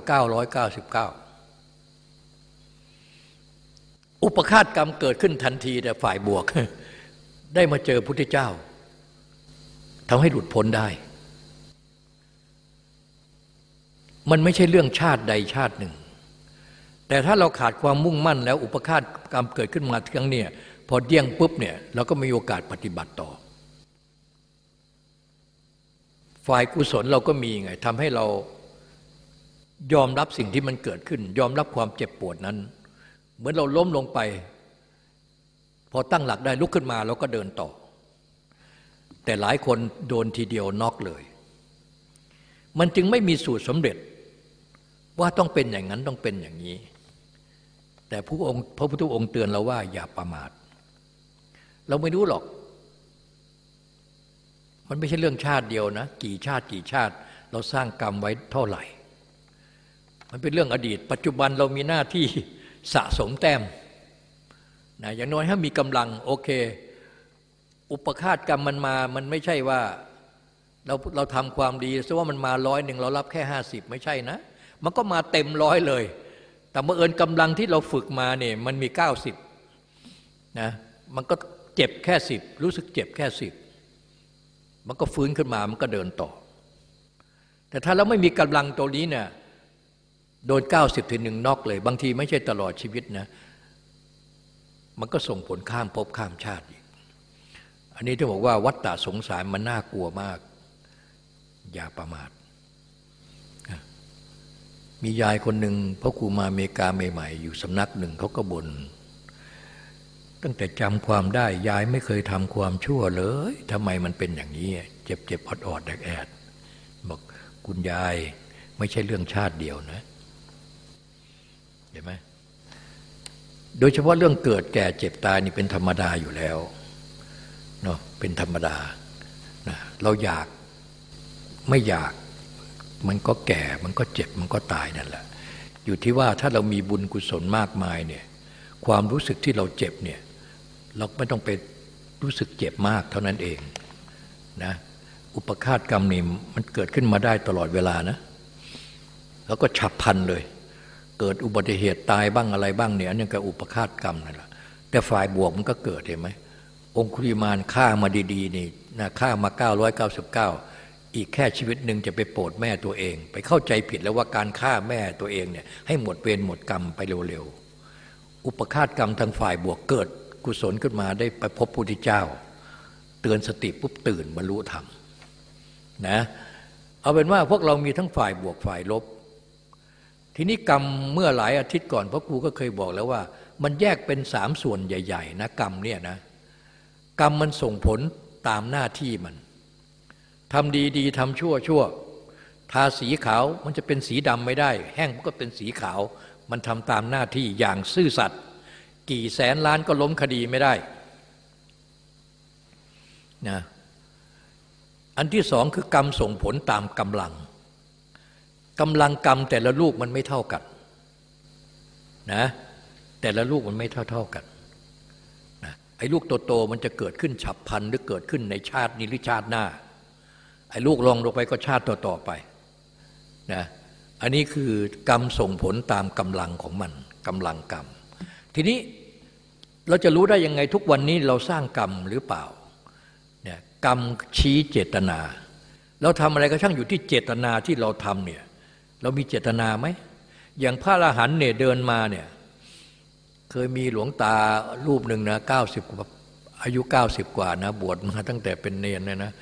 999 อุปคาตกรรมเกิดขึ้นทันทีแต่ฝ่ายบวก ได้มาเจอพุทธเจ้าทำให้หลุดพ้นได้ มันไม่ใช่เรื่องชาติใดชาติหนึ่ง แต่ถ้าเราขาดความมุ่งมั่นแล้วอุปคาตกรรมเกิดขึ้นมาครั้งเนี่ยพอเดี่ยงปุ๊บเนี่ยเราก็มีโอกาสปฏิบัติต่อ ฝ่ายกุศลเราก็มีไงทำให้เรายอมรับสิ่งที่มันเกิดขึ้น ยอมรับความเจ็บปวดนั้น เหมือนเราล้มลงไป พอตั้งหลักได้ลุกขึ้นมาเราก็เดินต่อ แต่หลายคนโดนทีเดียวน็อกเลย มันจึงไม่มีสูตรสำเร็จว่าต้องเป็นอย่างนั้นต้องเป็นอย่างนี้ แต่พระองค์พระพุทธองค์เตือนเราว่าอย่าประมาท เราไม่รู้หรอก มันไม่ใช่เรื่องชาติเดียวนะ กี่ชาติกี่ชาติ เราสร้างกรรมไว้เท่าไหร่ มันเป็นเรื่องอดีต ปัจจุบันเรามีหน้าที่สะสมแต้มนะอย่างน้อยถ้ามีกำลังโอเค อุปคาตกรรมมันมา มันไม่ใช่ว่าเราเราทำความดีซะว่ามันมาร้อยหนึ่งเรารับแค่ห้าสิบไม่ใช่นะ มันก็มาเต็มร้อยเลย แต่เมื่อเอิญกำลังที่เราฝึกมาเนี่ยมันมีเก้าสิบนะมันก็เจ็บแค่สิบรู้สึกเจ็บแค่สิบมันก็ฟื้นขึ้นมามันก็เดินต่อ แต่ถ้าเราไม่มีกำลังตัวนี้เนี่ยโดนเก้าสิบถึงหนึ่งนอกเลย บางทีไม่ใช่ตลอดชีวิตนะ มันก็ส่งผลข้ามภพข้ามชาติอีก อันนี้ที่บอกว่าวัฏฏะสงสารมันน่ากลัวมาก อย่าประมาท มียายคนหนึ่งพ่อครูมาอเมริกาใหม่ๆ อยู่สำนักหนึ่งเขาก็บน่นตั้งแต่จำความได้ยายไม่เคยทำความชั่วเลยทำไมมันเป็นอย่างนี้ เจ็บเจ็บอดอดแดกแอดบอกคุณยายไม่ใช่เรื่องชาติเดียวนะเห็นไหมโดยเฉพาะเรื่องเกิดแก่เจ็บตายนี่เป็นธรรมดาอยู่แล้วเนาะเป็นธรรมดานะเราอยากไม่อยาก มันก็แก่มันก็เจ็บมันก็ตายนั่นแหละ อยู่ที่ว่าถ้าเรามีบุญกุศลมากมายเนี่ยความรู้สึกที่เราเจ็บเนี่ยเราไม่ต้องไปรู้สึกเจ็บมากเท่านั้นเองนะอุปคาตกรรมนี่มันเกิดขึ้นมาได้ตลอดเวลานะแล้วก็ฉับพันเลย เกิดอุบัติเหตุตายบ้างอะไรบ้างเนี่ยอันนี้ก็อุปคาตกรรมนั่นแหละแต่ฝ่ายบวกมันก็เกิดเห็นไหมองคุริมานฆ่ามาดีๆนี่นะฆ่ามา 999 อีกแค่ชีวิตหนึ่งจะไปโปรดแม่ตัวเอง ไปเข้าใจผิดแล้วว่าการฆ่าแม่ตัวเองเนี่ยให้หมดเวรหมดกรรมไปเร็วๆ อุปคาตกรรมทางฝ่ายบวกเกิด กุศลขึ้นมาได้ไปพบพุทธเจ้า เตือนสติปุ๊บตื่นบรรลุธรรมนะเอาเป็นว่าพวกเรามีทั้งฝ่ายบวกฝ่ายลบ ทีนี้กรรมเมื่อหลายอาทิตย์ก่อนพระครูก็เคยบอกแล้วว่า มันแยกเป็นสามส่วนใหญ่ ๆ นะกรรมเนี่ยนะกรรมมันส่งผลตามหน้าที่มัน ทำดีดีทำชั่วชั่ว ทาสีขาวมันจะเป็นสีดำไม่ได้ แห้งก็เป็นสีขาว มันทำตามหน้าที่อย่างซื่อสัตย์กี่แสนล้านก็ล้มคดีไม่ได้นะอันที่สองคือกรรมส่งผลตามกำลังกำลังกรรมแต่ละลูกมันไม่เท่ากันนะแต่ละลูกมันไม่เท่าเท่ากันนะไอ้ลูกโตๆมันจะเกิดขึ้นฉับพลันหรือเกิดขึ้นในชาตินี้หรือชาติหน้า อ้ลูกลองลงไปก็ชาติต่อๆไปนะอันนี้คือกรรมส่งผลตามกำลังของมันกำลังกรรม ทีนี้เราจะรู้ได้ยังไงทุกวันนี้เราสร้างกรรมหรือเปล่าเนี่ยกรรมชี้เจตนา เราทำอะไรก็ช่างอยู่ที่เจตนาที่เราทำเนี่ยเรามีเจตนาไหมอย่างพระอรหันต์เนี่ยเดินมาเนี่ยเคยมีหลวงตารูปหนึ่งนะเก้าสิบอายุเก้าสิบกว่านะบวชมาตั้งแต่เป็นเนรเนี่ยนะ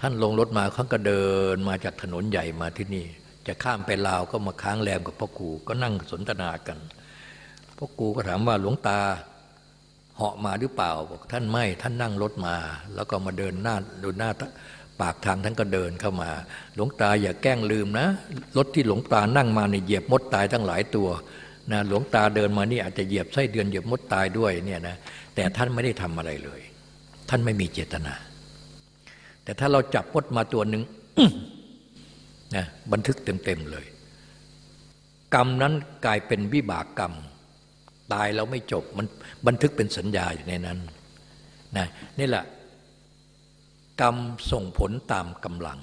ท่านลงรถมาเขาก็เดินมาจากถนนใหญ่มาที่นี่ จะข้ามไปลาวก็มาค้างแรมกับพ่อครูก็นั่งสนทนากันพ่อครูก็ถามว่าหลวงตาเหาะมาหรือเปล่าบอกท่านไม่ท่านนั่งรถมา แล้วก็มาเดินหน้าดูหน้าปากทางท่านก็เดินเข้ามา หลวงตาอย่าแกล้งลืมนะรถที่หลวงตานั่งมาเนี่ยเหยียบมดตายทั้งหลายตัวนะหลวงตาเดินมานี่อาจจะเหยียบไส้เดือนเหยียบมดตายด้วยเนี่ยนะแต่ท่านไม่ได้ทำอะไรเลย ท่านไม่มีเจตนา แต่ถ้าเราจับมดมาตัวหนึ่งนะบันทึกเต็มๆเลย กรรมนั้นกลายเป็นวิบากกรรม ตายแล้วไม่จบมันบันทึกเป็นสัญญาอยู่ในนั้นนะนี่แหละ กรรมส่งผลตามกำลัง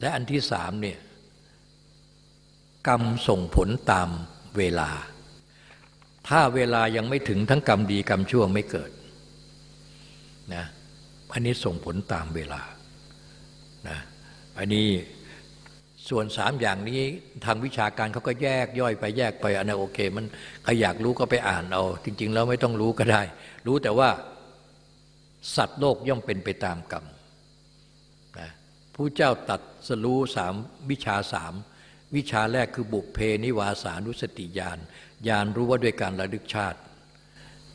และอันที่สามเนี่ยกรรมส่งผลตามเวลา ถ้าเวลายังไม่ถึงทั้งกรรมดีกรรมชั่วไม่เกิดนะ อันนี้ส่งผลตามเวลานะอันนี้ส่วนสามอย่างนี้ทางวิชาการเขาก็แยกย่อยไปแยกไปอันนั้นโอเค มันใครอยากรู้ก็ไปอ่านเอา จริง ๆ แล้วไม่ต้องรู้ก็ได้ รู้แต่ว่าสัตว์โลกย่อมเป็นไปตามกรรมนะผู้เจ้าตัดสรู้สามวิชาสามวิชาแรกคือบุพเพนิวาสานุสติญาณญาณรู้ว่าด้วยการระลึกชาติ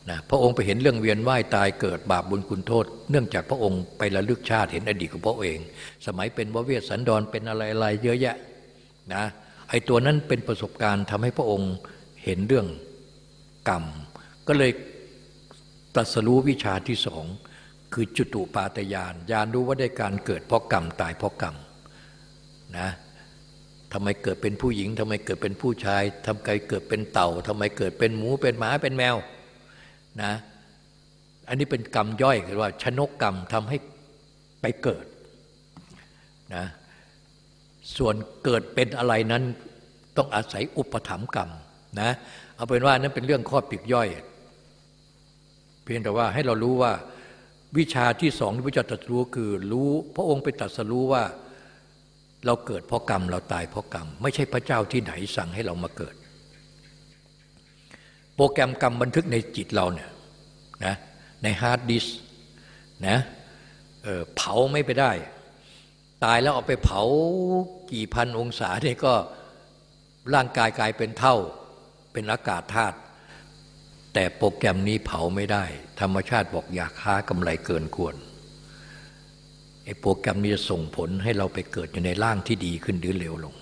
นะพระองค์ไปเห็นเรื่องเวียนว่ายตายเกิดบาปบุญคุณโทษ เนื่องจากพระองค์ไประลึกชาติเห็นอดีตของพระเอง สมัยเป็นวเวสสันดรเป็นอะไรๆเยอะแยะนะไอตัวนั้นเป็นประสบการณ์ทำให้พระองค์เห็นเรื่องกรรม ก็เลยตรัสรู้วิชาที่สองคือจุตุปาตยานญาณรู้ว่าได้การเกิดเพราะกรรมตายเพราะกรรมนะทำไมเกิดเป็นผู้หญิงทำไมเกิดเป็นผู้ชายทำไมเกิดเป็นเต่าทำไมเกิดเป็นหมูเป็นหมาเป็นแมว นะอันนี้เป็นกรรมย่อยคือว่า ชนกกรรมทำให้ไปเกิดนะส่วนเกิดเป็นอะไรนั้นต้องอาศัยอุปถัมภ์กรรมนะเอาเป็นว่านั้นเป็นเรื่องข้อปิกย่อย เพียงแต่ว่าให้เรารู้ว่าวิชาที่สองที่พระเจ้าตรัสรู้คือรู้พระองค์ไปตรัสรู้ว่า เราเกิดเพราะกรรมเราตายเพราะกรรม ไม่ใช่พระเจ้าที่ไหนสั่งให้เรามาเกิด โปรแกรมกรรมบันทึกในจิตเราเนี่ยนะในฮาร์ดดิสนะเเผาไม่ไปได้ ตายแล้วเอาไปเผากี่พันองศาเนี่ยก็ร่างกายกลายเป็นเท่าเป็นอากาศธาตุแต่โปรแกรมนี้เผาไม่ได้ ธรรมชาติบอกอยากค้ากำไรเกินควรไอ้โปรแกรมนี้จะส่งผลให้เราไปเกิดอยู่ในร่างที่ดีขึ้นหรือเร็วลง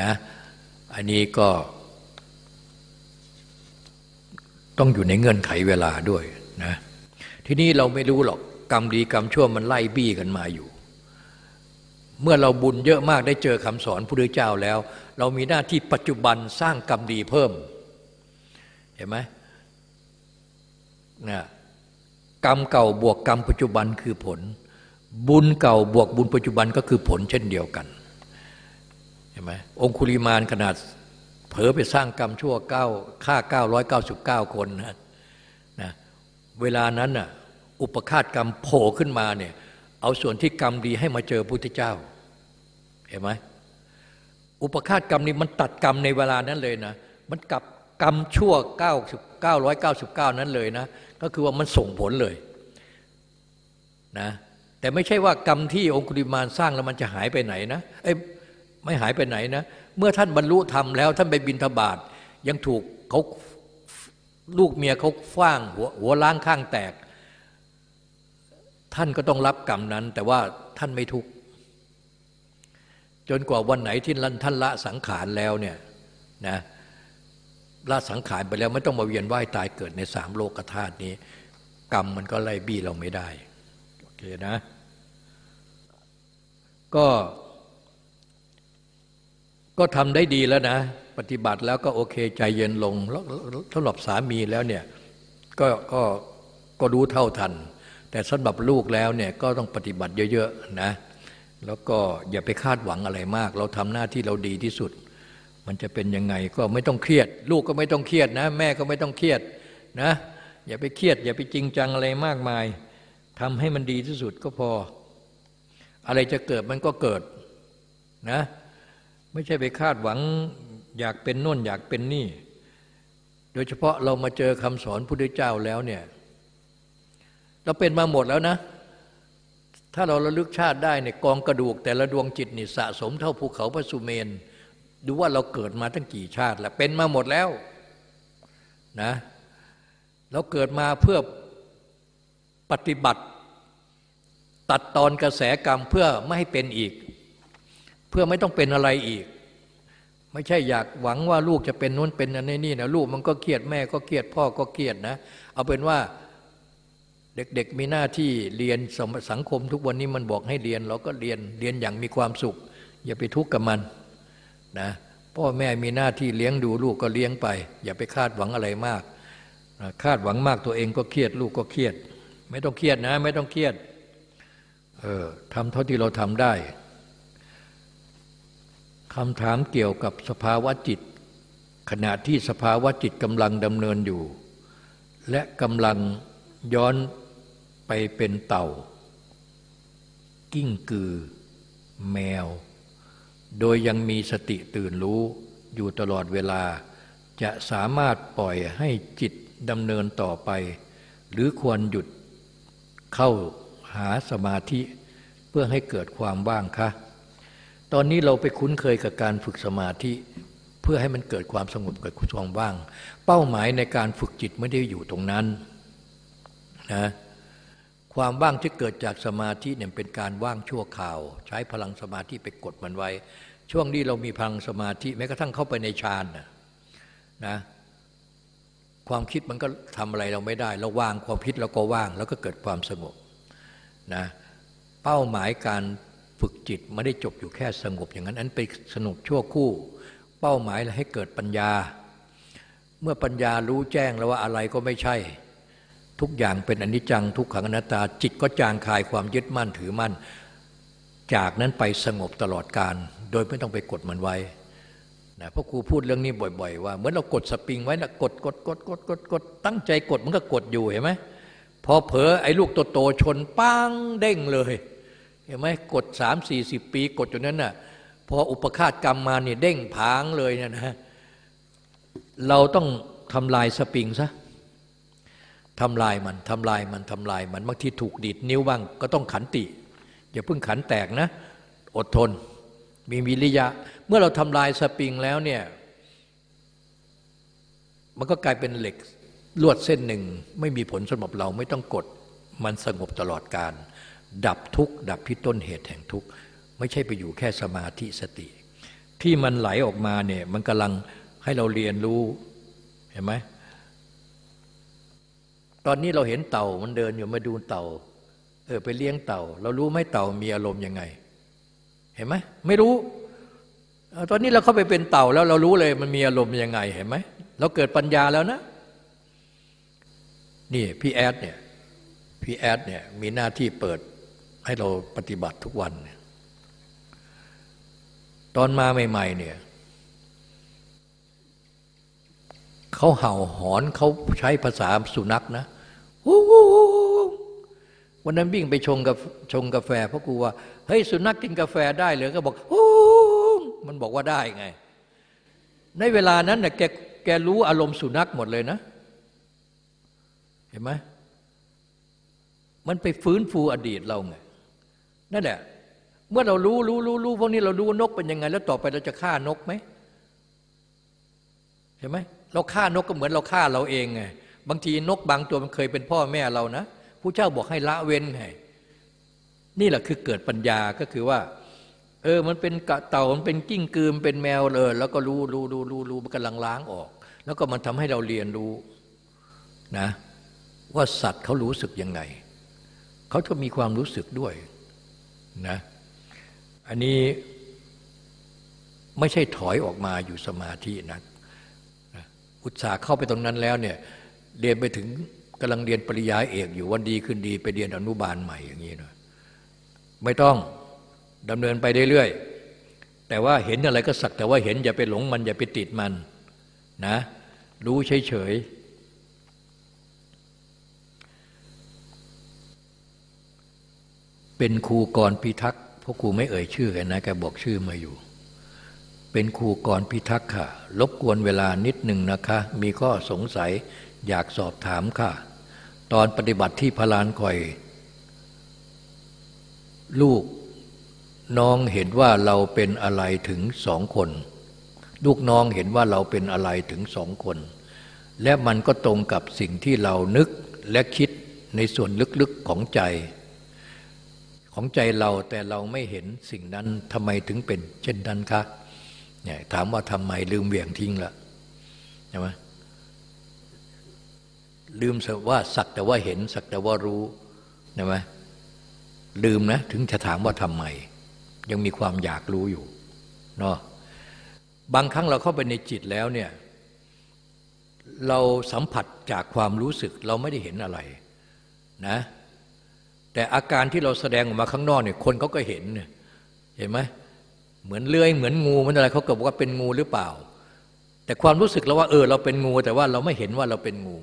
นะอันนี้ก็ ต้องอยู่ในเงื่อนไขเวลาด้วยนะทีนี้เราไม่รู้หรอกกรรมดีกรรมชั่วมันไล่บี้กันมาอยู่ เมื่อเราบุญเยอะมากได้เจอคำสอนพระพุทธเจ้าแล้ว เรามีหน้าที่ปัจจุบันสร้างกรรมดีเพิ่ม เห็นไหมนะกรรมเก่าบวกกรรมปัจจุบันคือผล บุญเก่าบวกบุญปัจจุบันก็คือผลเช่นเดียวกันเห็นไหมองคุลิมานขนาด ผลอไปสร้างกรรมชั่วเก้าฆ่าเก้าร้อยเก้าสิบเก้าคนนะนะเวลานั้นน่ะอุปคาตกรรมโผล่ขึ้นมาเนี่ยเอาส่วนที่กรรมดีให้มาเจอพุทธเจ้า เห็นไหมอุปคาตกรรมนี้มันตัดกรรมในเวลานั้นเลยนะ มันกลับกรรมชั่ว9 999 นั้นเลยนะ ก็คือว่ามันส่งผลเลยนะแต่ไม่ใช่ว่ากรรมที่องคุลิมานสร้างแล้วมันจะหายไปไหนนะเอ้ไม่หายไปไหนนะ เมื่อท่านบรรลุธรรมแล้วท่านไปบินทบาทยังถูกเขาลูกเมียเขาฟ้างหัวหัวล้างข้างแตก ท่านก็ต้องรับกรรมนั้น แต่ว่าท่านไม่ทุกข์จนกว่าวันไหนที่ท่านละสังขารแล้วเนี่ยนะละสังขารไปแล้วไม่ต้องมาเวียนว่ายตายเกิดในสามโลกธาตุนี้ กรรมมันก็ไล่บี้เราไม่ได้ โอเคนะ ก็ ก็ทำได้ดีแล้วนะ ปฏิบัติแล้วก็โอเคใจเย็นลงแล้วสำหรับสามีแล้วเนี่ยก็ก็ก็รู้เท่าทัน แต่สำหรับลูกแล้วเนี่ยก็ต้องปฏิบัติเยอะๆนะแล้วก็อย่าไปคาดหวังอะไรมาก เราทำหน้าที่เราดีที่สุด มันจะเป็นยังไงก็ไม่ต้องเครียด ลูกก็ไม่ต้องเครียดนะ แม่ก็ไม่ต้องเครียดนะอย่าไปเครียด อย่าไปจริงจังอะไรมากมายทำให้มันดีที่สุดก็พอ อะไรจะเกิดมันก็เกิดนะ ไม่ใช่ไปคาดหวังอยากเป็นน่นอยากเป็นนี่ โดยเฉพาะเรามาเจอคำสอนพุทธเจ้าแล้วเนี่ย เราเป็นมาหมดแล้วนะ ถ้าเราระลึกชาติได้ในกองกระดูก แต่ละดวงจิตนี่สะสมเท่าภูเขาพระสุเมน ดูว่าเราเกิดมาตั้งกี่ชาติแล้วเป็นมาหมดแล้วนะเราเกิดมาเพื่อปฏิบัติ ตัดตอนกระแสกรรมเพื่อไม่ให้เป็นอีก พื่อไม่ต้องเป็นอะไรอีก ไม่ใช่อยากหวังว่าลูกจะเป็นนู้นเป็นอันนี้นะลูกมันก็เครียดแม่ก็เครียดพ่อก็เครียดนะ เอาเป็นว่าเด็กๆมีหน้าที่เรียนสังคมทุกวันนี้มันบอกให้เรียน เราก็เรียนเรียนอย่างมีความสุข อย่าไปทุกข์กับมันนะพ่อแม่มีหน้าที่เลี้ยงดูลูกก็เลี้ยงไป อย่าไปคาดหวังอะไรมากนะคาดหวังมากตัวเองก็เครียดลูกก็เครียด ไม่ต้องเครียดนะ ไม่ต้องเครียดเออทำเท่าที่เราทำได้ คำถามเกี่ยวกับสภาวะจิต ขณะที่สภาวะจิตกำลังดำเนินอยู่ และกำลังย้อนไปเป็นเต่า กิ้งกือ แมว โดยยังมีสติตื่นรู้อยู่ตลอดเวลา จะสามารถปล่อยให้จิตดำเนินต่อไป หรือควรหยุดเข้าหาสมาธิเพื่อให้เกิดความว่างคะ ตอนนี้เราไปคุ้นเคยกับการฝึกสมาธิ เพื่อให้มันเกิดความสงบเกิดความว่าง เป้าหมายในการฝึกจิตไม่ได้อยู่ตรงนั้นนะความว่างที่เกิดจากสมาธิเนี่ยเป็นการว่างชั่วคราว ใช้พลังสมาธิไปกดมันไว้ ช่วงนี้เรามีพลังสมาธิแม้กระทั่งเข้าไปในฌานนะนะความคิดมันก็ทำอะไรเราไม่ได้ เราว่างความคิดเราก็ว่างแล้วก็เกิดความสงบนะเป้าหมายการ ฝึกจิตไม่ได้จบอยู่แค่สงบอย่างนั้น อันไปสนุกชั่วคู่ เป้าหมายให้เกิดปัญญา เมื่อปัญญารู้แจ้งแล้วว่าอะไรก็ไม่ใช่ ทุกอย่างเป็นอนิจจังทุกขังอนัตตา จิตก็จางคายความยึดมั่นถือมั่น จากนั้นไปสงบตลอดการ โดยไม่ต้องไปกดมันไว้นะพราะครูพูดเรื่องนี้บ่อย ๆ ว่าเหมือนเรากดสปริงไว้นะกดกดกดกดกดกดตั้งใจกดมันก็กดอยู่เห็นไหมพอเผลอไอ้ลูกโตๆชนปังเด้งเลย เห็นไหมกดสามสี่สิบปีกดจนนั้นน่ะพออุปคาตกรรมมาเนี่ยเด้งผางเลยเนี่ยนะเราต้องทำลายสปริงซะทำลายมันทำลายมันทำลายมันบางทีถูกดีดนิ้วบ้างก็ต้องขันติ อย่าเพิ่งขันแตกนะ อดทน มีวิริยะ เมื่อเราทำลายสปริงแล้วเนี่ย มันก็กลายเป็นเหล็กลวดเส้นหนึ่ง ไม่มีผลสำหรับเราไม่ต้องกด มันสงบตลอดการ ดับทุกข์ดับพิต้นเหตุแห่งทุกข์ไม่ใช่ไปอยู่แค่สมาธิสติ ที่มันไหลออกมาเนี่ยมันกำลังให้เราเรียนรู้เห็นไหมตอนนี้เราเห็นเต่ามันเดินอยู่มาดูเต่า เออไปเลี้ยงเต่า เรารู้ไหมเต่ามีอารมณ์ยังไง เห็นไหมไม่รู้ ตอนนี้เราเข้าไปเป็นเต่าแล้วเรารู้เลยมันมีอารมณ์ยังไงเห็นไหมเราเกิดปัญญาแล้วนะนี่พี่แอดเนี่ยพี่แอดเนี่ยมีหน้าที่เปิด ให้เราปฏิบัติทุกวันเนี่ยตอนมาใหม่ๆเนี่ยเขาเห่าหอนเขาใช้ภาษาสุนัขนะวันนั้นวิ่งไปชงกับชงกาแฟเพราะกูว่าเฮ้ยสุนัขกินกาแฟได้เลยก็บอกมันบอกว่าได้ไง ในเวลานั้นเนี่ยแกแกรู้อารมณ์สุนัขหมดเลยนะ เห็นไหมมันไปฟื้นฟูอดีตเราไง นั่นแหละ เมื่อเรารู้รู้รู้รู้พวกนี้เรารู้นกเป็นยังไง แล้วต่อไปเราจะฆ่านกไหมเห็นไหมเราฆ่านกก็เหมือนเราฆ่าเราเองไงบางทีนกบางตัวมันเคยเป็นพ่อแม่เรานะผู้เจ้าบอกให้ละเว้นไงนี่แหละคือเกิดปัญญาก็คือว่า เออมันเป็นกะเต่ามันเป็นกิ้งกืมเป็นแมวเลยแล้วก็รู้รู้รู้รู้รู้มันกำลังล้างออก แล้วก็มันทำให้เราเรียนรู้นะ ว่าสัตว์เขารู้สึกยังไงเขาจะมีความรู้สึกด้วย นะอันนี้ไม่ใช่ถอยออกมาอยู่สมาธินะอุตสาห์เข้าไปตรงนั้นแล้วเนี่ยเรียนไปถึงกำลังเรียนปริยายเอกอยู่วันดีขึ้นดีไปเรียนอนุบาลใหม่อย่างนี้นะไม่ต้องดำเนินไปเรื่อยๆแต่ว่าเห็นอะไรก็สักแต่ว่าเห็นอย่าไปหลงมันอย่าไปติดมันนะรู้เฉยๆ เป็นครูกรพิทักษ์พราะครูไม่เอ่ยชื่อกันนะแกบอกชื่อมาอยู่ เป็นครูกรพิทักษ์ค่ะรบกวนเวลานิดหนึ่งนะคะ มีข้อสงสัยอยากสอบถามค่ะ ตอนปฏิบัติที่พลานคอย ลูกน้องเห็นว่าเราเป็นอะไรถึงสองคน ลูกน้องเห็นว่าเราเป็นอะไรถึงสองคน และมันก็ตรงกับสิ่งที่เรานึกและคิดในส่วนลึกๆของใจ ของใจเราแต่เราไม่เห็นสิ่งนั้นทำไมถึงเป็น เช่นนั้นคะเนี่ยถามว่าทำไมลืมเวียงทิ้งละใช่ไหมลืมว่าสักแต่ว่าเห็น สักแต่ว่ารู้ใช่ไหมลืมนะถึงจะถามว่าทำไม ยังมีความอยากรู้อยู่เนาะบางครั้งเราเข้าไปในจิตแล้วเนี่ยเราสัมผัสจากความรู้สึกเราไม่ได้เห็นอะไรนะ แต่อาการที่เราแสดงออกมาข้างนอกเนี่ยคนเขาก็เห็นเนี่ยเห็นไหมเหมือนเลื้อยเหมือนงูมันอะไรเขาก็บอกว่าเป็นงูหรือเปล่า แต่ความรู้สึกเราว่าเออเราเป็นงู แต่ว่าเราไม่เห็นว่าเราเป็นงู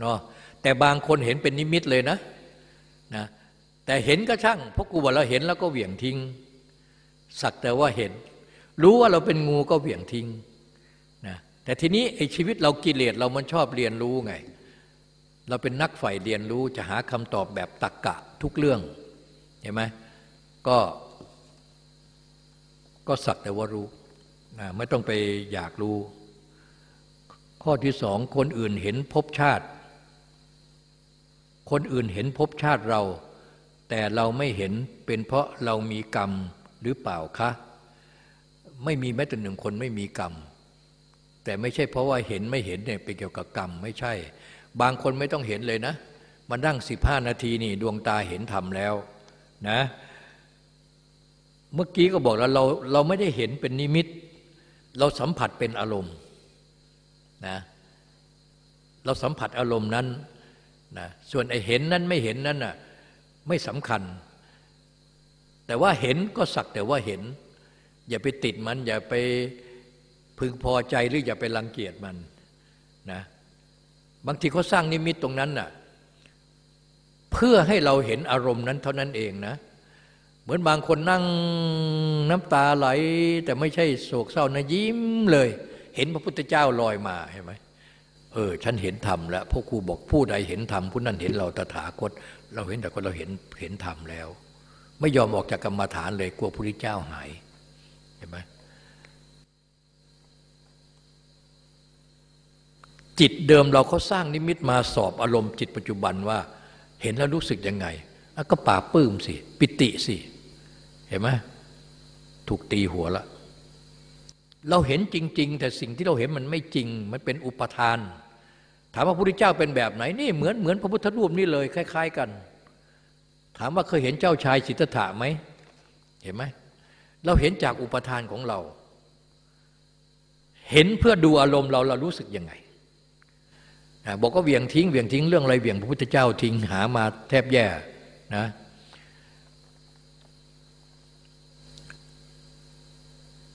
เนาะแต่บางคนเห็นเป็นนิมิตเลยนะนะแต่เห็นก็ช่างเพราะกูบอกเราเห็นแล้วก็เหวี่ยงทิ้ง สักแต่ว่าเห็น รู้ว่าเราเป็นงูก็เหวี่ยงทิ้งนะแต่ทีนี้ไอ้ชีวิตเรากิเลสเรามันชอบเรียนรู้ไง เราเป็นนักใฝ่เรียนรู้จะหาคำตอบแบบตักกะทุกเรื่องเห็นไหมก็ก็สักแต่ว่ารู้นะไม่ต้องไปอยากรู้ ข้อที่สองคนอื่นเห็นภพชาติ คนอื่นเห็นภพชาติเรา แต่เราไม่เห็นเป็นเพราะเรามีกรรมหรือเปล่าคะ ไม่มีแม้แต่หนึ่งคนไม่มีกรรม แต่ไม่ใช่เพราะว่าเห็นไม่เห็นเนี่ยเป็นเกี่ยวกับกรรมไม่ใช่ บางคนไม่ต้องเห็นเลยนะมานั่งสิบห้านาทีนี่ดวงตาเห็นธรรมแล้วนะเมื่อกี้ก็บอกแล้วเราเราไม่ได้เห็นเป็นนิมิต เราสัมผัสเป็นอารมณ์นะเราสัมผัสอารมณ์นั้นนะส่วนไอเห็นนั้นไม่เห็นนั้นน่ะไม่สำคัญ แต่ว่าเห็นก็สักแต่ว่าเห็น อย่าไปติดมัน อย่าไปพึงพอใจหรืออย่าไปรังเกียจมันนะ บางทีเขาสร้างนิมิตตรงนั้นน่ะเพื่อให้เราเห็นอารมณ์นั้นเท่านั้นเองนะ เหมือนบางคนนั่งน้ำตาไหล แต่ไม่ใช่โศกเศร้านะยิ้มเลย เห็นพระพุทธเจ้าลอยมาเห็นไหมเออ ฉันเห็นธรรมแล้วพ่อครูบอกผู้ใดเห็นธรรมผู้นั้นเห็นเราตถาคต เราเห็นแต่คนเราเห็นเห็นธรรมแล้ว ไม่ยอมออกจากกรรมฐานเลยกลัวพระพุทธเจ้าหายเห็นไหม จิตเดิมเราเขาสร้างนิมิตมาสอบอารมณ์จิตปัจจุบันว่า เห็นแล้วรู้สึกยังไงก็ป่าปื้มสิ ปิติสิ เห็นไหมถูกตีหัวละ เราเห็นจริง ๆ แต่สิ่งที่เราเห็นมันไม่จริง มันเป็นอุปทาน ถามว่าพระพุทธเจ้าเป็นแบบไหนนี่เหมือนเหมือนพระพุทธรูปนี่เลย คล้าย ๆ กัน ถามว่าเคยเห็นเจ้าชายสิทธัตถะไหมเห็นไหมเราเห็นจากอุปทานของเรา เห็นเพื่อดูอารมณ์เราเรารู้สึกยังไง บอกก็เวียงทิ้งเวียงทิ้งเรื่องอะไรเวียงพระพุทธเจ้าทิ้งหามาแทบแย่นะ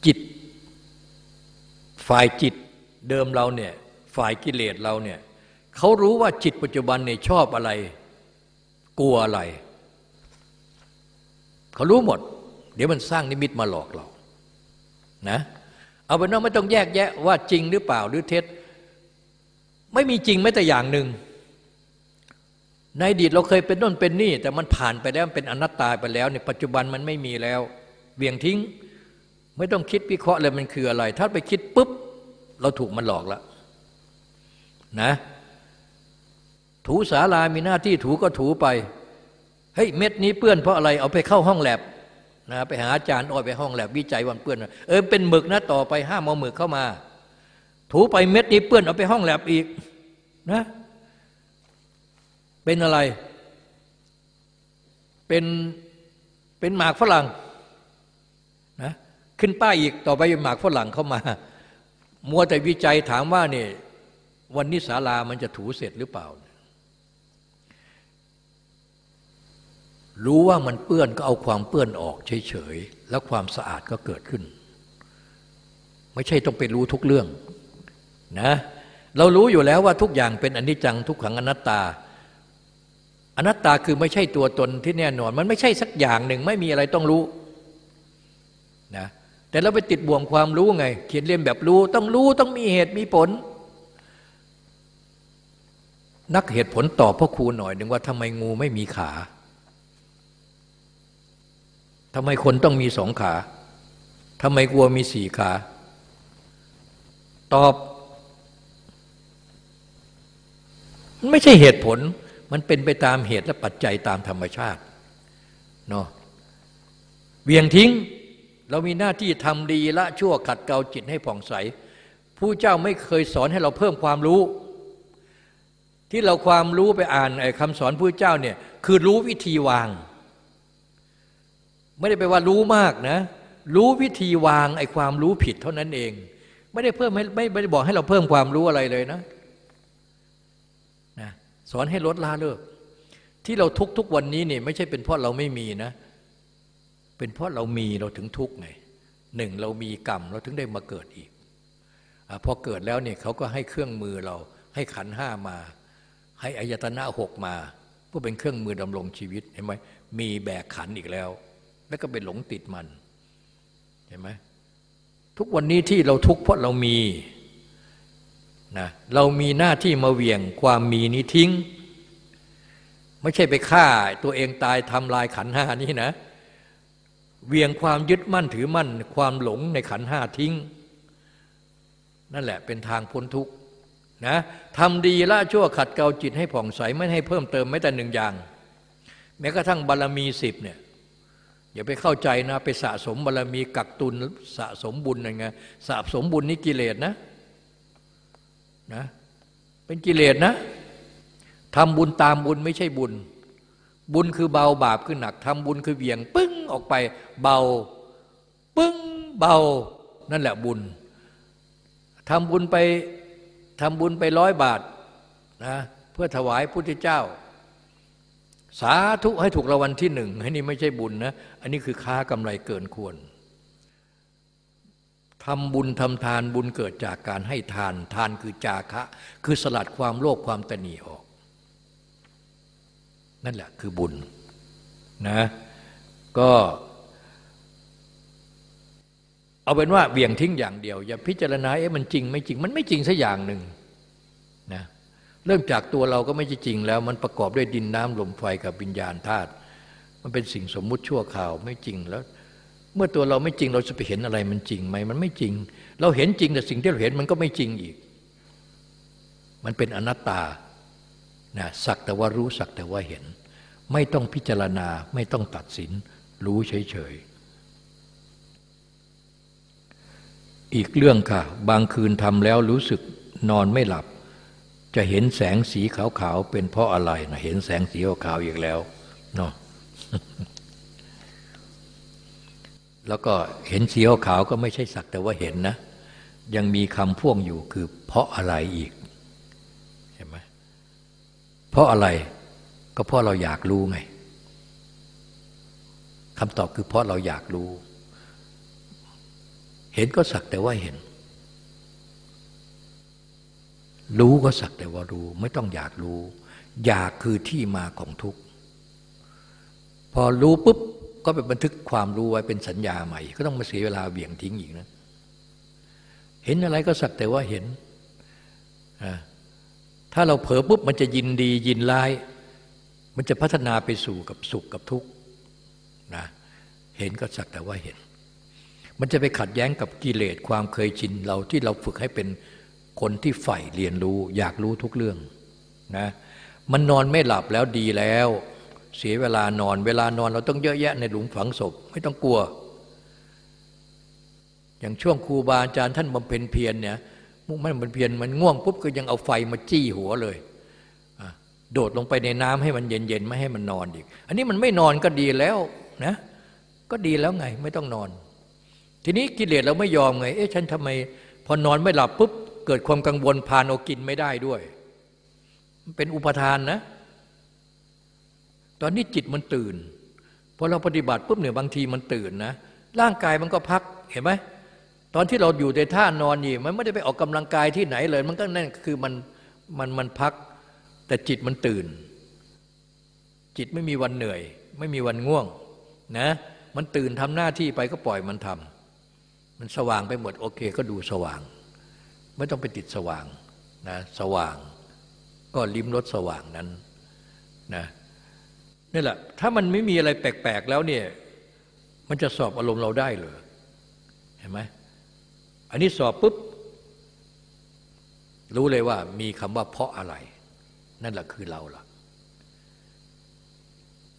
จิต ฝ่ายจิตเดิมเราเนี่ยฝ่ายกิเลสเราเนี่ยเขารู้ว่าจิตปัจจุบันเนี่ยชอบอะไร กลัวอะไร เขารู้หมด เดี๋ยวมันสร้างนิมิตมาหลอกเรานะเอาเป็นว่าไม่ต้องแยกแยะว่าจริงหรือเปล่าหรือเท็จ ไม่มีจริงแม้แต่อย่างหนึ่ง ในอดีตเราเคยเป็นน่นเป็นนี่ แต่มันผ่านไปแล้วเป็นอนัตตาไปแล้วในปัจจุบันมันไม่มีแล้วเบี่ยงทิ้ง ไม่ต้องคิดวิเคราะห์เลยมันคืออะไร ถ้าไปคิดปุ๊บ เราถูกมันหลอกแล้วนะ ถูสาลามีหน้าที่ถูก็ถูไปเฮ้ยเม็ดนี้เปื้อนเพราะอะไรเอาไปเข้าห้องแลบนะไปหาอาจารย์อ้อยไปห้องแลบวิจัยวันเปื้อน เออเป็นหมึกนะต่อไปห้ามเอาหมึกเข้ามา ถูไปเม็ดนี้เปื้อนเอาไปห้องแลบอีกนะ เป็นอะไร เป็นเป็นหมากฝรั่งนะขึ้นป้ายอีกต่อไปหมากฝรั่งเข้ามา มัวแต่วิจัยถามว่าเนี่ยวันนี้ศาลามันจะถูเสร็จหรือเปล่า รู้ว่ามันเปื้อนก็เอาความเปื้อนออกเฉยๆ แล้วความสะอาดก็เกิดขึ้น ไม่ใช่ต้องไปรู้ทุกเรื่อง นะเรารู้อยู่แล้วว่าทุกอย่างเป็นอนิจจังทุกขังอนัตตา อนัตตาคือไม่ใช่ตัวตนที่แน่นอน มันไม่ใช่สักอย่างหนึ่งไม่มีอะไรต้องรู้นะแต่เราไปติดบ่วงความรู้ไง เขียนเรียนแบบรู้ต้องรู้ต้องมีเหตุมีผล นักเหตุผลตอบพ่อครูหน่อยหนึ่งว่าทำไมงูไม่มีขาทำไมคนต้องมีสองขาทำไมกลัวมีสี่ขา ตอบ ไม่ใช่เหตุผล มันเป็นไปตามเหตุและปัจจัยตามธรรมชาติเนาะเวียงทิ้งเรามีหน้าที่ทำดีละชั่วขัดเกลาจิตให้ผ่องใสผู้เจ้าไม่เคยสอนให้เราเพิ่มความรู้ ที่เราความรู้ไปอ่านคำสอนผู้เจ้าเนี่ยคือรู้วิธีวาง ไม่ได้ไปว่ารู้มากนะ รู้วิธีวางไอ้ความรู้ผิดเท่านั้นเอง ไม่ได้เพิ่มไม่ไม่ได้บอกให้เราเพิ่มความรู้อะไรเลยนะนะ สอนให้ลดละเลิก ที่เราทุกทุกวันนี้เนี่ยไม่ใช่เป็นเพราะเราไม่มีนะ เป็นเพราะเรามีเราถึงทุกไงหนึ่งเรามีกรรมเราถึงได้มาเกิดอีกอพอเกิดแล้วเนี่ยเขาก็ให้เครื่องมือเราให้ขันห้ามา ให้อายตนะหกมาเพื่อเป็นเครื่องมือดำรงชีวิตเห็นไหมมีแบกขันอีกแล้ว แล้วก็ไปหลงติดมันเห็นไหมทุกวันนี้ที่เราทุกข์เพราะเรามี นะเรามีหน้าที่มาเวียงความมีนี้ทิ้ง ไม่ใช่ไปฆ่าตัวเองตายทำลายขันห้านี้นะ เวียงความยึดมั่นถือมั่น ความหลงในขันห้าทิ้ง นั่นแหละเป็นทางพ้นทุกข์นะทำดีละชั่วขัดเกลาจิตให้ผ่องใสไม่ให้เพิ่มเติมไม่แต่หนึ่งอย่าง แม้กระทั่งบารรมีสิบเนี่ยอย่าไปเข้าใจนะ ไปสะสมบารรมีกักตุนสะสมบุญอะไรเงี้ยสะสมบุญนี่กิเลสนะ นะเป็นกิเลสนะทำบุญตามบุญไม่ใช่บุญ บุญคือเบาบาปคือหนักทำบุญคือเบี่ยง ปึ้งออกไปเบา ปึ้งเบา นั่นแหละบุญทำบุญไปทำบุญไปร้อยบาทนะเพื่อถวายพุทธเจ้า สาธุให้ถูกรางวัลที่หนึ่งให้นี่ไม่ใช่บุญนะ อันนี้คือค้ากำไรเกินควร ทำบุญทำทานบุญเกิดจากการให้ทานทานคือจาคะ คือสลัดความโลภความตนีออก นั่นแหละคือบุญนะก็เอาเป็นว่าเบี่ยงทิ้งอย่างเดียว อย่าพิจารณาเอ๊ะมันจริงไม่จริง มันไม่จริงสักอย่างหนึ่งนะเริ่มจากตัวเราก็ไม่จริงแล้ว มันประกอบด้วยดินน้ำลมไฟกับวิญญาณธาตุมันเป็นสิ่งสมมุติชั่วข่าวไม่จริงแล้ว เมื่อตัวเราไม่จริงเราจะไปเห็นอะไรมันจริงไหมมันไม่จริง เราเห็นจริงแต่สิ่งที่เราเห็นมันก็ไม่จริงอีก มันเป็นอนัตตานะสักแต่ว่ารู้สักแต่ว่าเห็น ไม่ต้องพิจารณาไม่ต้องตัดสิน รู้เฉยๆ อีกเรื่องค่ะ บางคืนทำแล้วรู้สึกนอนไม่หลับ จะเห็นแสงสีขาวๆเป็นเพราะอะไรนะเห็นแสงสีขาวๆอีกแล้วเนาะ แล้วก็เห็นสีขาวก็ไม่ใช่สักแต่ว่าเห็นนะ ยังมีคำพ่วงอยู่คือ เพราะอะไรอีกเพราะอะไรก็เพราะเราอยากรู้ไงคำตอบคือเพราะเราอยากรู้ เห็นก็สักแต่ว่าเห็น รู้ก็สักแต่ว่ารู้ ไม่ต้องอยากรู้ อยากคือที่มาของทุกข์พอรู้ปุ๊บ ก็ไปบันทึกความรู้ไว้เป็นสัญญาใหม่ ก็ต้องมาเสียเวลาเบี่ยงทิ้งอีกนะ เห็นอะไรก็สักแต่ว่าเห็น ถ้าเราเผลอปุ๊บมันจะยินดียินร้าย มันจะพัฒนาไปสู่กับสุขกับทุกข์นะเห็นก็สักแต่ว่าเห็น มันจะไปขัดแย้งกับกิเลสความเคยชินเราที่เราฝึกให้เป็นคนที่ใฝ่เรียนรู้ อยากรู้ทุกเรื่องนะมันนอนไม่หลับแล้วดีแล้ว เสียเวลานอน เวลานอนเราต้องเยอะแยะในหลุมฝังศพไม่ต้องกลัว อย่างช่วงครูบาอาจารย์ท่านบำเพ็ญเพียรเนี่ยมุ่งมั่นมันเพียรมันง่วงปุ๊บก็ยังเอาไฟมาจี้หัวเลยโดดลงไปในน้ำให้มันเย็นๆไม่ให้มันนอนอีก อันนี้มันไม่นอนก็ดีแล้วนะก็ดีแล้วไงไม่ต้องนอน ทีนี้กิเลสเราไม่ยอมไง เอ๊ะฉันทำไม พอนอนไม่หลับปุ๊บเกิดความกังวลพานเอากินไม่ได้ด้วย มันเป็นอุปทานนะ ตอนนี้จิตมันตื่นพอเราปฏิบัติปุ๊บเนี่ยบางทีมันตื่นนะร่างกายมันก็พักเห็นไหมตอนที่เราอยู่ในท่านอนนี่มันไม่ได้ไปออกกำลังกายที่ไหนเลย มันก็นั่นคือมันมันมันพัก แต่จิตมันตื่น จิตไม่มีวันเหนื่อย ไม่มีวันง่วงนะมันตื่นทำหน้าที่ไปก็ปล่อยมันทำมันสว่างไปหมดโอเค ก็ดูสว่าง ไม่ต้องไปติดสว่างนะสว่าง ก็ลิ้มรสสว่างนั้นนะ นี่แหละ ถ้ามันไม่มีอะไรแปลกๆแล้วเนี่ย มันจะสอบอารมณ์เราได้เหรอเห็นไหมอันนี้สอบปุ๊บ รู้เลยว่ามีคำว่าเพราะอะไร นั่นแหละคือเราล่ะ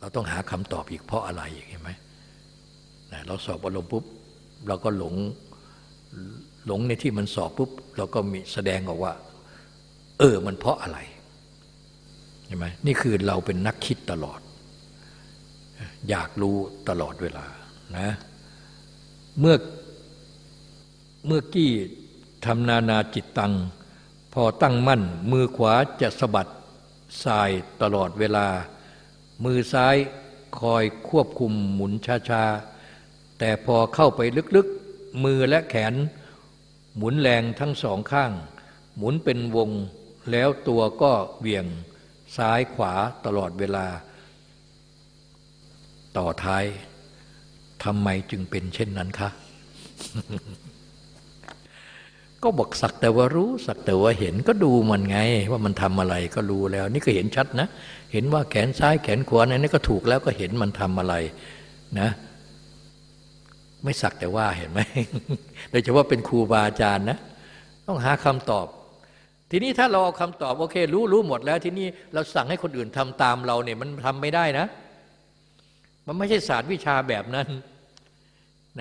เราต้องหาคำตอบอีกเพราะอะไรเห็นไหมเราสอบอารมณ์ปุ๊บ เราก็หลงหลงในที่มันสอบปุ๊บ เราก็มีแสดงออกว่า เออ มันเพราะอะไรเห็นไหมนี่คือเราเป็นนักคิดตลอด อยากรู้ตลอดเวลานะเมื่อเมื่อกี้ทำนานาจิตตัง พอตั้งมั่น มือขวาจะสะบัดสายตลอดเวลา มือซ้ายคอยควบคุมหมุนช้าๆ แต่พอเข้าไปลึกๆ มือและแขน หมุนแรงทั้งสองข้าง หมุนเป็นวงแล้วตัวก็เวียงซ้ายขวาตลอดเวลา ต่อท้ายทำไมจึงเป็นเช่นนั้นคะ ก็บอกสักแต่ว่ารู้ สักแต่ว่าเห็นก็ดูมันไง ว่ามันทำอะไรก็รู้แล้ว นี่ก็เห็นชัดนะ เห็นว่าแขนซ้ายแขนขวาในนี้ก็ถูกแล้วก็เห็นมันทำอะไรนะไม่สักแต่ว่าเห็นไหมโดยเฉพาะเป็นครูบาอาจารย์นะ ต้องหาคำตอบ ทีนี้ถ้าเราเอาคำตอบโอเค รู้รู้หมดแล้ว ทีนี้เราสั่งให้คนอื่นทำตามเราเนี่ยมันทำไม่ได้นะ มันไม่ใช่ศาสตร์วิชาแบบนั้น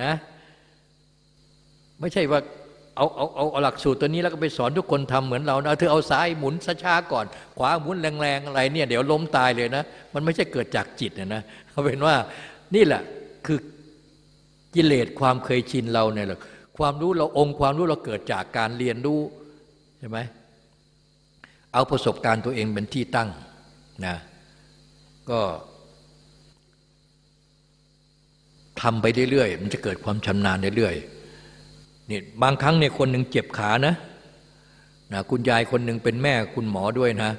นะ ไม่ใช่ว่าเอาเอาเอาหลักสูตรตัวนี้แล้วก็ไปสอนทุกคนทำเหมือนเรานะเธอเอาซ้ายหมุนช้าก่อน ขวาหมุนแรงๆอะไรเนี่ยเดี๋ยวล้มตายเลยนะ มันไม่ใช่เกิดจากจิตนะนะเอาเป็นว่านี่แหละคือกิเลสความเคยชินเราเนี่ยแหละความรู้เราองค์ความรู้เราเกิดจากการเรียนรู้ใช่ไหมเอาประสบการณ์ตัวเองเป็นที่ตั้งนะก็ ทำไปเรื่อยๆ มันจะเกิดความชำนาญเรื่อยๆนี่บางครั้งเนี่ยคนหนึ่งเจ็บขานะนะคุณยายคนหนึ่งเป็นแม่คุณหมอด้วยนะ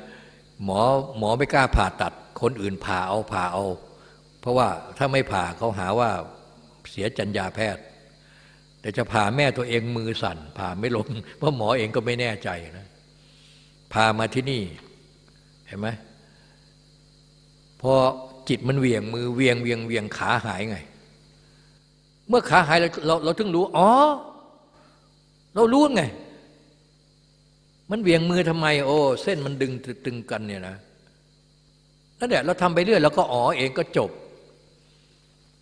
หมอหมอไม่กล้าผ่าตัด คนอื่นผ่าเอาผ่าเอา เพราะว่าถ้าไม่ผ่าเขาหาว่าเสียจัญญาแพทย์ แต่จะผ่าแม่ตัวเองมือสั่น ผ่าไม่ลง เพราะหมอเองก็ไม่แน่ใจนะพามาที่นี่เห็นไหมพอจิตมันเวียงมือเวียงเวียงเวียงขาหายไง เมื่อขาหายเราเราเราถึงรู้อ๋อ เรารู้ไง มันเวียงมือทำไม โอ้เส้นมันดึงตึงกันเนี่ยนะนั่นแหละเราทำไปเรื่อยแล้วก็อ๋อเองก็จบ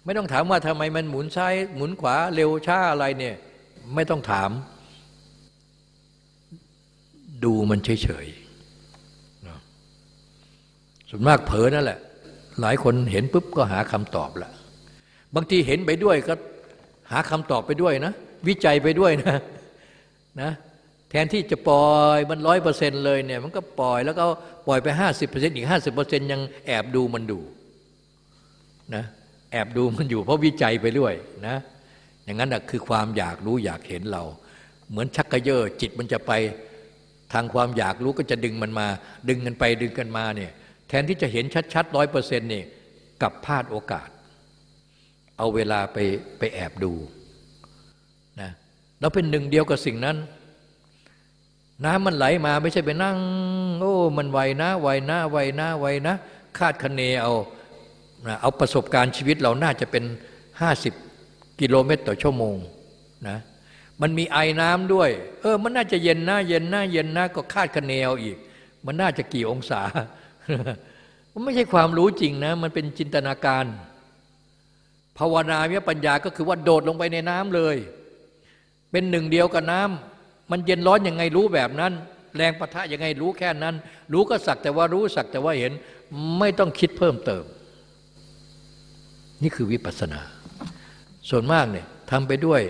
ไม่ต้องถามว่าทำไมมันหมุนซ้ายหมุนขวาเร็วช้าอะไรเนี่ย ไม่ต้องถาม ดูมันเฉยๆส่วนมากเผลอนั่นแหละ หลายคนเห็นปุ๊บก็หาคำตอบละบางทีเห็นไปด้วยก็ หาคำตอบไปด้วยนะ วิจัยไปด้วยนะนะแทนที่จะปล่อยมันร้อยเปอร์เซ็นต์เลยเนี่ยมันก็ปล่อยแล้วก็ปล่อยไปห้าสิบเปอร์เซ็นต์อีกห้าสิบเปอร์เซ็นต์ยังแอบดูมันดูนะแอบดูมันอยู่เพราะวิจัยไปด้วยนะอย่างนั้นนะคือความอยากรู้อยากเห็นเรา เหมือนชักกระเยอะจิตมันจะไปทางความอยากรู้ก็จะดึงมันมา ดึงกันไปดึงกันมาเนี่ยแทนที่จะเห็นชัดๆร้อยเปอร์เซ็นต์เนี่ยกับพลาดโอกาส เอาเวลาไปไปแอบดูนะเราเป็นหนึ่งเดียวกับสิ่งนั้น น้ำมันไหลมาไม่ใช่ไปนั่ง โอ้ มันไวนะไวนะไวนะไวนะ คาดคะเนเอาเอาประสบการณ์ชีวิตเราน่าจะเป็นห้าสิบกิโลเมตรต่อชั่วโมงนะมันมีไอ้น้ำด้วย เออ มันน่าจะเย็นนะเย็นนะเย็นนะก็คาดคะเนเอาอีก มันน่าจะกี่องศา มันไม่ใช่ความรู้จริงนะ มันเป็นจินตนาการ ภาวนาวิปัญญาก็คือว่าโดดลงไปในน้ำเลย เป็นหนึ่งเดียวกับน้ำมันเย็นร้อนยังไงรู้แบบนั้น แรงปะทะยังไงรู้แค่นั้น รู้ก็สักแต่ว่ารู้สักแต่ว่าเห็นไม่ต้องคิดเพิ่มเติม นี่คือวิปัสสนา ส่วนมากเนี่ยทำไปด้วย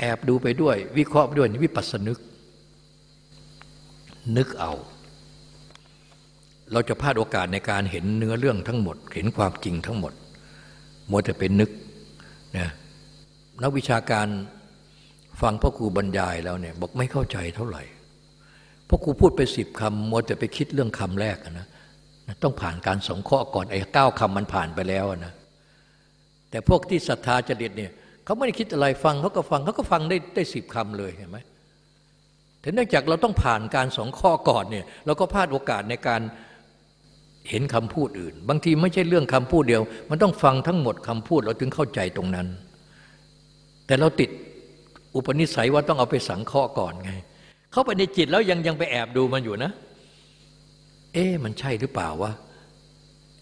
แอบดูไปด้วย วิเคราะห์ไปด้วยวิปัสสนึก นึกเอา เราจะพลาดโอกาสในการเห็นเนื้อเรื่องทั้งหมด เห็นความจริงทั้งหมด มัวแต่เป็นนึกนะนักวิชาการฟังพ่อครูบรรยายแล้วเนี่ยบอกไม่เข้าใจเท่าไหร่พ่อครูพูดไปสิบคำมัวแต่ไปคิดเรื่องคำแรกนะต้องผ่านการสงเคราะห์ก่อนไอ้เก้าคำมันผ่านไปแล้วนะแต่พวกที่ศรัทธาจริตเนี่ยเขาไม่ได้คิดอะไรฟังเขาก็ฟังเขาก็ฟังได้ได้สิบคำเลยเห็นไหมแต่เนื่องจากเราต้องผ่านการสองข้อก่อนเนี่ยเราก็พลาดโอกาสในการ เห็นคำพูดอื่น บางทีไม่ใช่เรื่องคำพูดเดียว มันต้องฟังทั้งหมดคำพูดเราถึงเข้าใจตรงนั้น แต่เราติดอุปนิสัยว่าต้องเอาไปสังเคราะห์ก่อนไง เข้าไปในจิตแล้วยังยังไปแอบดูมันอยู่นะ เอ๊มันใช่หรือเปล่าวะ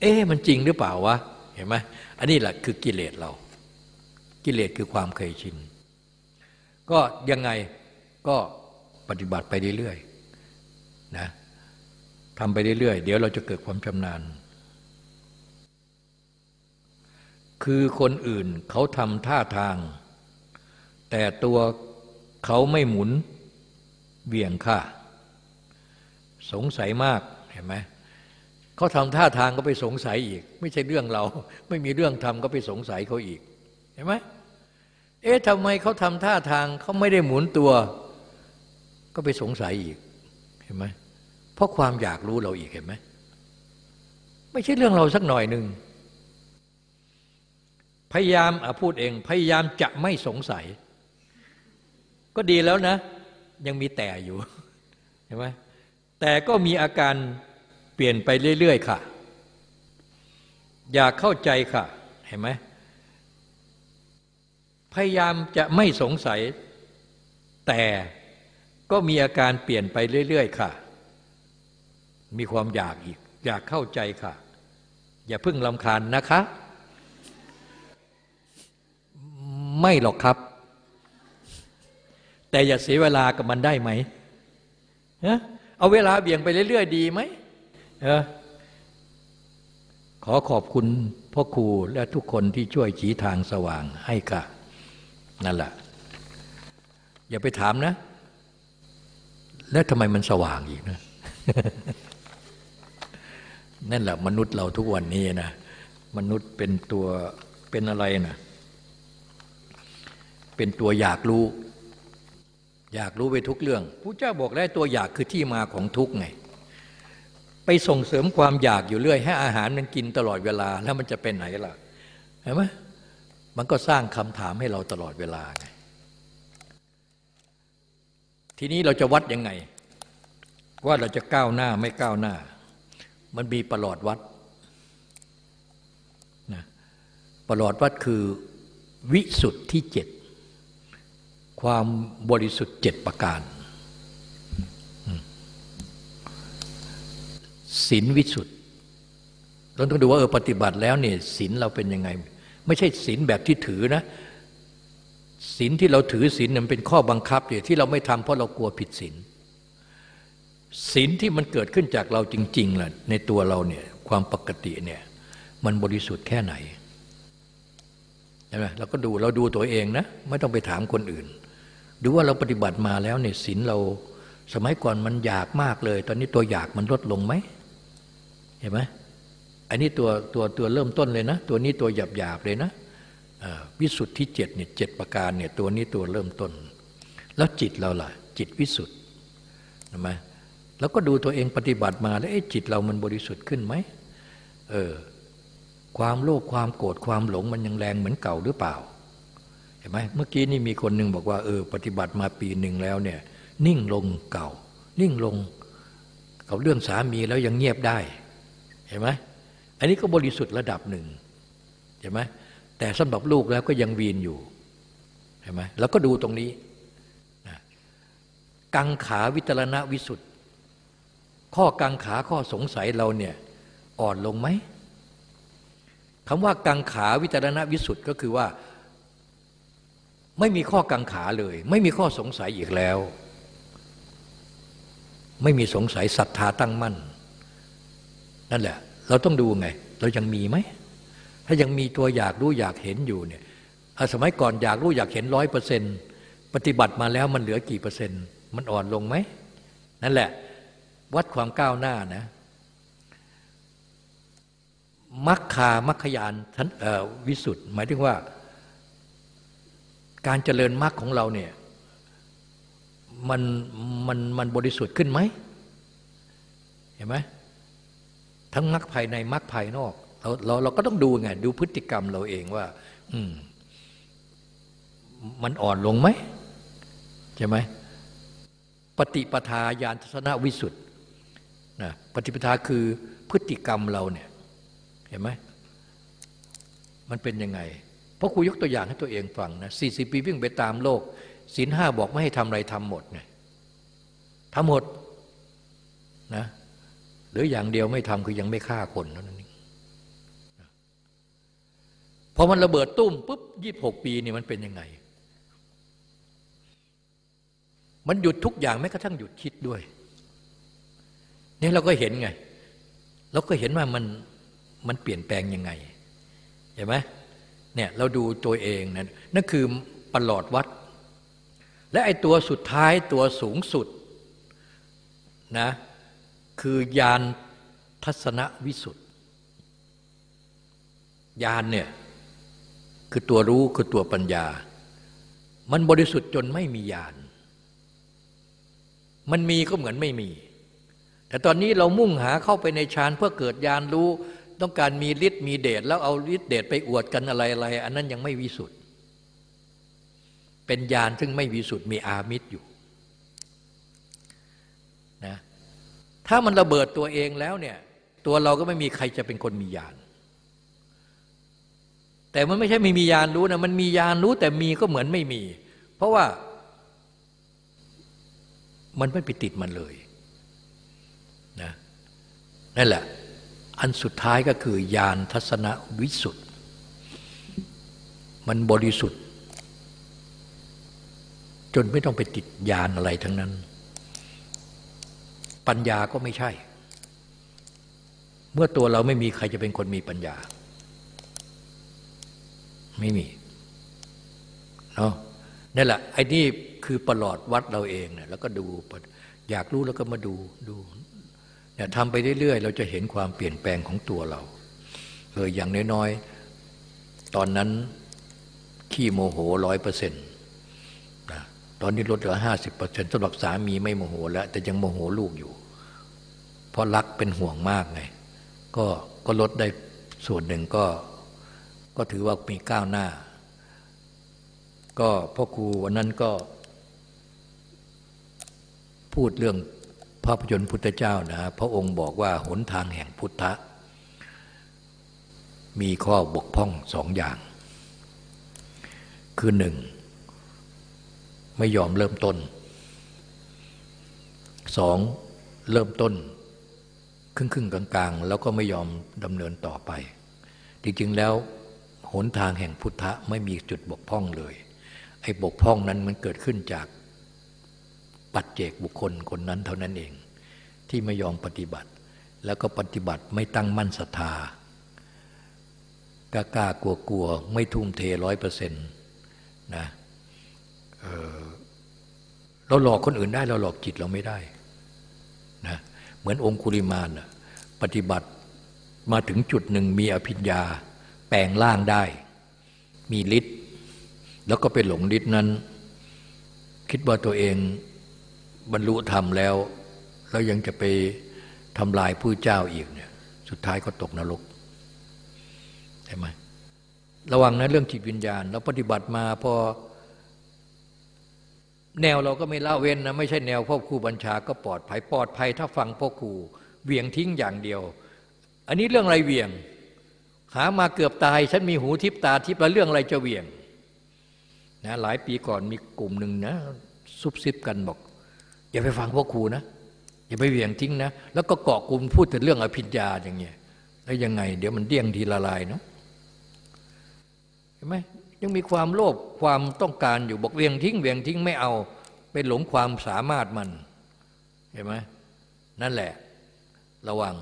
เอ๊มันจริงหรือเปล่าวะเห็นไหมอันนี้แหละคือกิเลสเรา กิเลสคือความเคยชินก็ยังไงก็ปฏิบัติไปเรื่อยๆนะ ทำไปเรื่อยๆ เดี๋ยวเราจะเกิดความชำนาญ คือคนอื่นเขาทำท่าทาง แต่ตัวเขาไม่หมุนเบี่ยงค่าสงสัยมากเห็นไหมเขาทำท่าทางก็ไปสงสัยอีก ไม่ใช่เรื่องเรา ไม่มีเรื่องทำก็ไปสงสัยเขาอีก เห็นไหมเอ๊ะทำไมเขาทำท่าทางเขาไม่ได้หมุนตัว ก็ไปสงสัยอีก เห็นไหม เพราะความอยากรู้เราอีกเห็นไหมไม่ใช่เรื่องเราสักหน่อยหนึ่งพยายามอพูดเอง พยายามจะไม่สงสัย ก็ดีแล้วนะ ยังมีแต่อยู่เห็นไหมแต่ก็มีอาการเปลี่ยนไปเรื่อยๆค่ะ อยากเข้าใจค่ะ เห็นไหมพยายามจะไม่สงสัย แต่ก็มีอาการเปลี่ยนไปเรื่อยๆค่ะ มีความอยากอีก อยากเข้าใจค่ะ อย่าเพิ่งลำคาญนะคะ ไม่หรอกครับ แต่อย่าเสียเวลากับมันได้ไหมเอาเวลาเบี่ยงไปเรื่อย ๆ ดีไหมเออขอขอบคุณพ่อครูและทุกคนที่ช่วยชี้ทางสว่างให้ค่ะ นั่นแหละ อย่าไปถามนะ แล้วทำไมมันสว่างอีกนะ นั่นแหละมนุษย์เราทุกวันนี้นะมนุษย์เป็นตัวเป็นอะไรนะเป็นตัวอยากรู้ อยากรู้ไปทุกเรื่องพระเจ้าบอกได้ตัวอยากคือที่มาของทุกไง ไปส่งเสริมความอยากอยู่เรื่อย ให้อาหารมันกินตลอดเวลา แล้วมันจะเป็นไหนล่ะเห็นไหมมันก็สร้างคำถามให้เราตลอดเวลาไงทีนี้เราจะวัดยังไง ว่าเราจะก้าวหน้าไม่ก้าวหน้า มันมีประหลอดวัดนะประหลอดวัดคือวิสุทธิที่เจ็ดความบริสุทธิ์เจ็ดประการศีลวิสุทธิ์เราต้องดูว่าเออปฏิบัติแล้วเนี่ยศีลเราเป็นยังไง ไม่ใช่ศีลแบบที่ถือนะศีลที่เราถือศีลมันเป็นข้อบังคับเนี่ยที่เราไม่ทำเพราะเรากลัวผิดศีล ศีลที่มันเกิดขึ้นจากเราจริงๆล่ะในตัวเราเนี่ยความปกติเนี่ยมันบริสุทธิ์แค่ไหนใช่ไหมเราก็ดูเราดูตัวเองนะ ไม่ต้องไปถามคนอื่น ดูว่าเราปฏิบัติมาแล้วเนี่ยศีลเราสมัยก่อนมันอยากมากเลย ตอนนี้ตัวอยากมันลดลงไหมเห็นไหมอันนี้ตัวตัวตัวเริ่มต้นเลยนะ ตัวนี้ตัวหยาบหยาบเลยนะวิสุทธิเจ็ดเนี่ยเจ็ดประการเนี่ยตัวนี้ตัวเริ่มต้น แล้วจิตเราล่ะ จิตวิสุทธิ์ใช่ไหม แล้วก็ดูตัวเองปฏิบัติมาแล้วจิตเรามันบริสุทธิ์ขึ้นไหมเออความโลภความโกรธความหลงมันยังแรงเหมือนเก่าหรือเปล่าเห็นไหมเมื่อกี้นี่มีคนหนึ่งบอกว่าเออปฏิบัติมาปีหนึ่งแล้วเนี่ยนิ่งลงเก่า นิ่งลงกับเรื่องสามีแล้วยังเงียบได้เห็นไหมอันนี้ก็บริสุทธิ์ระดับหนึ่งเห็นไหมแต่สำหรับลูกแล้วก็ยังวีนอยู่เห็นไหมแล้วก็ดูตรงนี้กังขาวิตรณวิสุทธิ ข้อกังขาข้อสงสัยเราเนี่ยอ่อนลงไหมคำว่ากังขาวิจารณวิสุทธ์ก็คือว่า ไม่มีข้อกังขาเลย ไม่มีข้อสงสัยอีกแล้ว ไม่มีสงสัยศรัทธาตั้งมั่น นั่นแหละ เราต้องดูไง เรายังมีไหม ถ้ายังมีตัวอยากรู้อยากเห็นอยู่เนี่ยสมัยก่อนอยากรู้อยากเห็นร้อยเปอร์เซ็นต์ปฏิบัติมาแล้วมันเหลือกี่เปอร์เซ็นต์ มันอ่อนลงไหม นั่นแหละ วัดความก้าวหน้านะมัคคามัคคยานทันวิสุทธ์หมายถึงว่า การเจริญมรรคของเราเนี่ยมันมันมันบริสุทธิ์ขึ้นไหมเห็นไหมทั้งมรรคภายในมรรคภายนอกเราเราเราก็ต้องดูไงดูพฤติกรรมเราเองว่า อืม มันอ่อนลงไหมใช่ไหมปฏิปทาญาณทัศนวิสุทธ์ นะปฏิปทาคือพฤติกรรมเราเนี่ยเห็นไหมมันเป็นยังไง เพราะครูยกตัวอย่างให้ตัวเองฟังนะสี่สิบปีวิ่งไปตามโลกศีลห้าบอกไม่ให้ทำอะไรทำหมดไงทำหมดนะหรืออย่างเดียวไม่ทำคือยังไม่ฆ่าคนนั่นเองพอมันระเบิดตุ้มปุ๊บยี่บหกปีนี่มันเป็นยังไง มันหยุดทุกอย่างแม้กระทั่งหยุดคิดด้วย นี่เราก็เห็นไง เราก็เห็นว่ามันมันเปลี่ยนแปลงยังไงเห็นไหมเนี่ยเราดูตัวเองนะนั่นคือประหลอดวัด และไอ้ตัวสุดท้ายตัวสูงสุดนะคือยานทัศนวิสุทธ์ยานเนี่ยคือตัวรู้คือตัวปัญญา มันบริสุทธิ์จนไม่มียาน มันมีก็เหมือนไม่มี แต่ตอนนี้เรามุ่งหาเข้าไปในฌานเพื่อเกิดยานรู้ ต้องการมีฤทธิ์มีเดชแล้วเอาฤทธิ์เดชไปอวดกันอะไรอะไร อันนั้นยังไม่วิสุทธ์เป็นยานซึ่งไม่วิสุทธ์มีอามิตรอยู่นะถ้ามันระเบิดตัวเองแล้วเนี่ยตัวเราก็ไม่มีใครจะเป็นคนมียานแต่มันไม่ใช่ไม่มียานรู้นะมันมียานรู้แต่มีก็เหมือนไม่มี เพราะว่ามันไม่ไปติดมันเลย นั่นแหละ อันสุดท้ายก็คือยานทัศนวิสุทธ์มันบริสุทธิ์ จนไม่ต้องไปติดยานอะไรทั้งนั้น ปัญญาก็ไม่ใช่ เมื่อตัวเราไม่มีใครจะเป็นคนมีปัญญา ไม่มีเนาะนั่นแหละไอ้นี่คือประหลอดวัดเราเองเนี่ยแล้วก็ดูอยากรู้แล้วก็มาดูดู เนี่ยทำไปเรื่อยๆ เราจะเห็นความเปลี่ยนแปลงของตัวเราเอออย่างน้อยๆ ตอนนั้นขี้โมโหร้อยเปอร์เซ็นต์นะตอนนี้ลดเหลือห้าสิบเปอร์เซ็นต์สำหรับสามีไม่โมโหแล้ว แต่ยังโมโหลูกอยู่ เพราะรักเป็นห่วงมากไง ก็ก็ลดได้ส่วนหนึ่งก็ ก็ถือว่ามีก้าวหน้า ก็พ่อครูวันนั้นก็ พูดเรื่อง ภาพยนตร์พุทธเจ้านะพระองค์บอกว่าหนทางแห่งพุทธะ มีข้อบกพร่องสองอย่าง คือหนึ่งไม่ยอมเริ่มต้นสองเริ่มต้น ครึ่งครึ่งกลางๆ แล้วก็ไม่ยอมดำเนินต่อไป จริงๆแล้วหนทางแห่งพุทธะไม่มีจุดบกพร่องเลย ไอ้บกพร่องนั้นมันเกิดขึ้นจากปัจเจกบุคคลคนนั้นเท่านั้นเอง ที่ไม่ยอมปฏิบัติ แล้วก็ปฏิบัติไม่ตั้งมั่นศรัทธากล้ากล้ากลัวกลัวไม่ทุ่มเทร้อยเปอร์เซ็นต์นะเเราหลอกคนอื่นได้เราหลอกจิตเราไม่ได้นะเหมือนองคุริมานปฏิบัติมาถึงจุดหนึ่งมีอภิญญาแปลงร่างได้ มีฤทธิ์แล้วก็ไปหลงฤทธิ์นั้น คิดว่าตัวเองบรรลุธรรมแล้ว แล้วยังจะไปทำลายผู้เจ้าอีกเนี่ยสุดท้ายก็ตกนรกใช่ไหมระวังนะเรื่องจิตวิญญาณ เราปฏิบัติมาพอ แนวเราก็ไม่ละเว้นนะไม่ใช่แนวพ่อครูบัญชาก็ปลอดภัยปลอดภัยถ้าฟังพ่อครูเวียงทิ้งอย่างเดียว อันนี้เรื่องอะไรเวียง หามาเกือบตายฉันมีหูทิพตาทิพแล้วเรื่องอะไรจะเวียงนะหลายปีก่อนมีกลุ่มหนึ่งนะซุบซิบกันบอก อย่าไปฟังพวกครูนะ อย่าไปเวียงทิ้งนะ แล้วก็เกาะกลุ่มพูดแต่เรื่องอภิญญาอย่างเงี้ยแล้วยังไง เดี๋ยวมันเดี้ยงทีละลายเนาะเห็นไหมยังมีความโลภความต้องการอยู่บอกเวียงทิ้งเวียงทิ้งไม่เอาไปหลงความสามารถมัน เห็นไหมนั่นแหละ ระวัง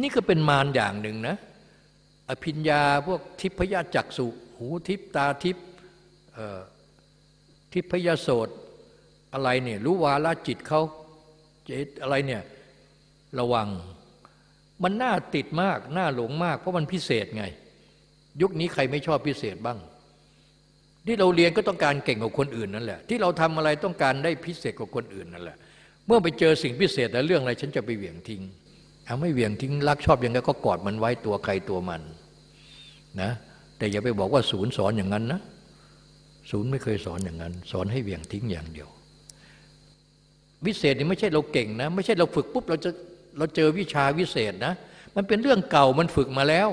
นี่ก็เป็นมารอย่างหนึ่งนะ อภิญญาพวกทิพยจักสุ หูทิพตาทิพทิพยโสต อะไรเนี่ยรู้วาละจิตเขาจตอะไรเนี่ยระวัง มันน่าติดมากน่าหลงมาก เพราะมันพิเศษไง ยุคนี้ใครไม่ชอบพิเศษบ้าง ที่เราเรียนก็ต้องการเก่งกว่าคนอื่นนั่นแหละ ที่เราทำอะไรต้องการได้พิเศษกว่าคนอื่นนั่นแหละ เมื่อไปเจอสิ่งพิเศษแล้วเรื่องอะไร ฉันจะไปเหวี่ยงทิ้งเอาไม่เหวี่ยงทิ้งรักชอบยังไงก็กอดมันไว้ตัวใครตัวมันนะแต่อย่าไปบอกว่าศูนย์สอนอย่างนั้นนะ ศูนย์ไม่เคยสอนอย่างนั้น สอนให้เหวี่ยงทิ้งอย่างเดียว วิเศษนี่ไม่ใช่เราเก่งนะ ไม่ใช่เราฝึกปุ๊บเราจะเราเจอวิชาวิเศษนะ มันเป็นเรื่องเก่ามันฝึกมาแล้ว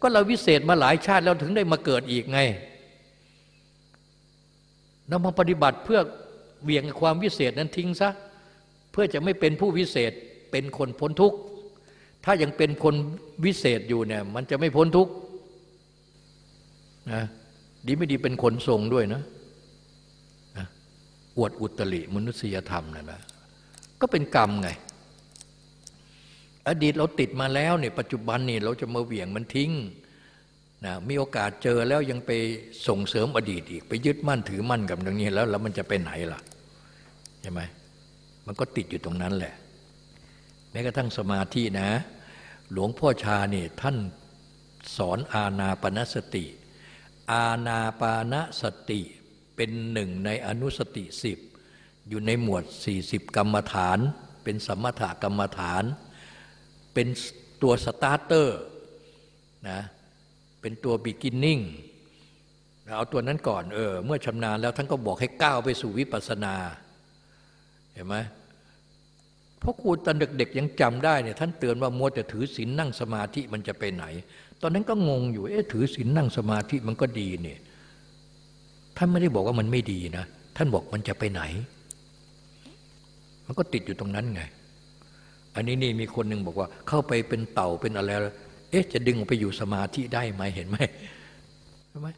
ก็เราวิเศษมาหลายชาติแล้วถึงได้มาเกิดอีกไงเรามาปฏิบัติเพื่อเวียงความวิเศษนั้นทิ้งซะเพื่อจะไม่เป็นผู้วิเศษเป็นคนพ้นทุกข์ถ้ายังเป็นคนวิเศษอยู่เนี่ยมันจะไม่พ้นทุกข์นะดีไม่ดีเป็นคนทรงด้วยนะ อวดอุตริมนุษยธรรมนะนะก็เป็นกรรมไง อดีตเราติดมาแล้วเนี่ยปัจจุบันนี่เราจะมาเหวี่ยงมันทิ้งนะมีโอกาสเจอแล้วยังไปส่งเสริมอดีตอีก ไปยึดมั่นถือมั่นกับตรงนี้แล้ว แล้วมันจะไปไหนล่ะใช่ไหมมันก็ติดอยู่ตรงนั้นแหละ แม้กระทั่งสมาธินะ หลวงพ่อชาเนี่ยท่านสอนอาณาปณสติ อาณาปานสติ เป็นหนึ่งในอนุสติสิบอยู่ในหมวด 40 กรรมฐาน เป็นสมถกรรมฐาน เป็นตัวสตาร์เตอร์นะเป็นตัวบิกินนิ่งเอาตัวนั้นก่อนเออเมื่อชำนาญแล้วท่านก็บอกให้ก้าวไปสู่วิปัสสนาเห็นไหมเพราะครูตอนเด็กๆยังจำได้เนี่ยท่านเตือนว่ามัวแต่ถือศีลนั่งสมาธิมันจะไปไหน ตอนนั้นก็งงอยู่เอ๊ะถือศีลนั่งสมาธิมันก็ดีเนี่ย ท่านไม่ได้บอกว่ามันไม่ดีนะ ท่านบอกมันจะไปไหน มันก็ติดอยู่ตรงนั้นไง อันนี้นี่มีคนหนึ่งบอกว่า เข้าไปเป็นเต่าเป็นอะไร เอ๊ะ จะดึงไปอยู่สมาธิได้ไหมเห็นไหมเห็นไหม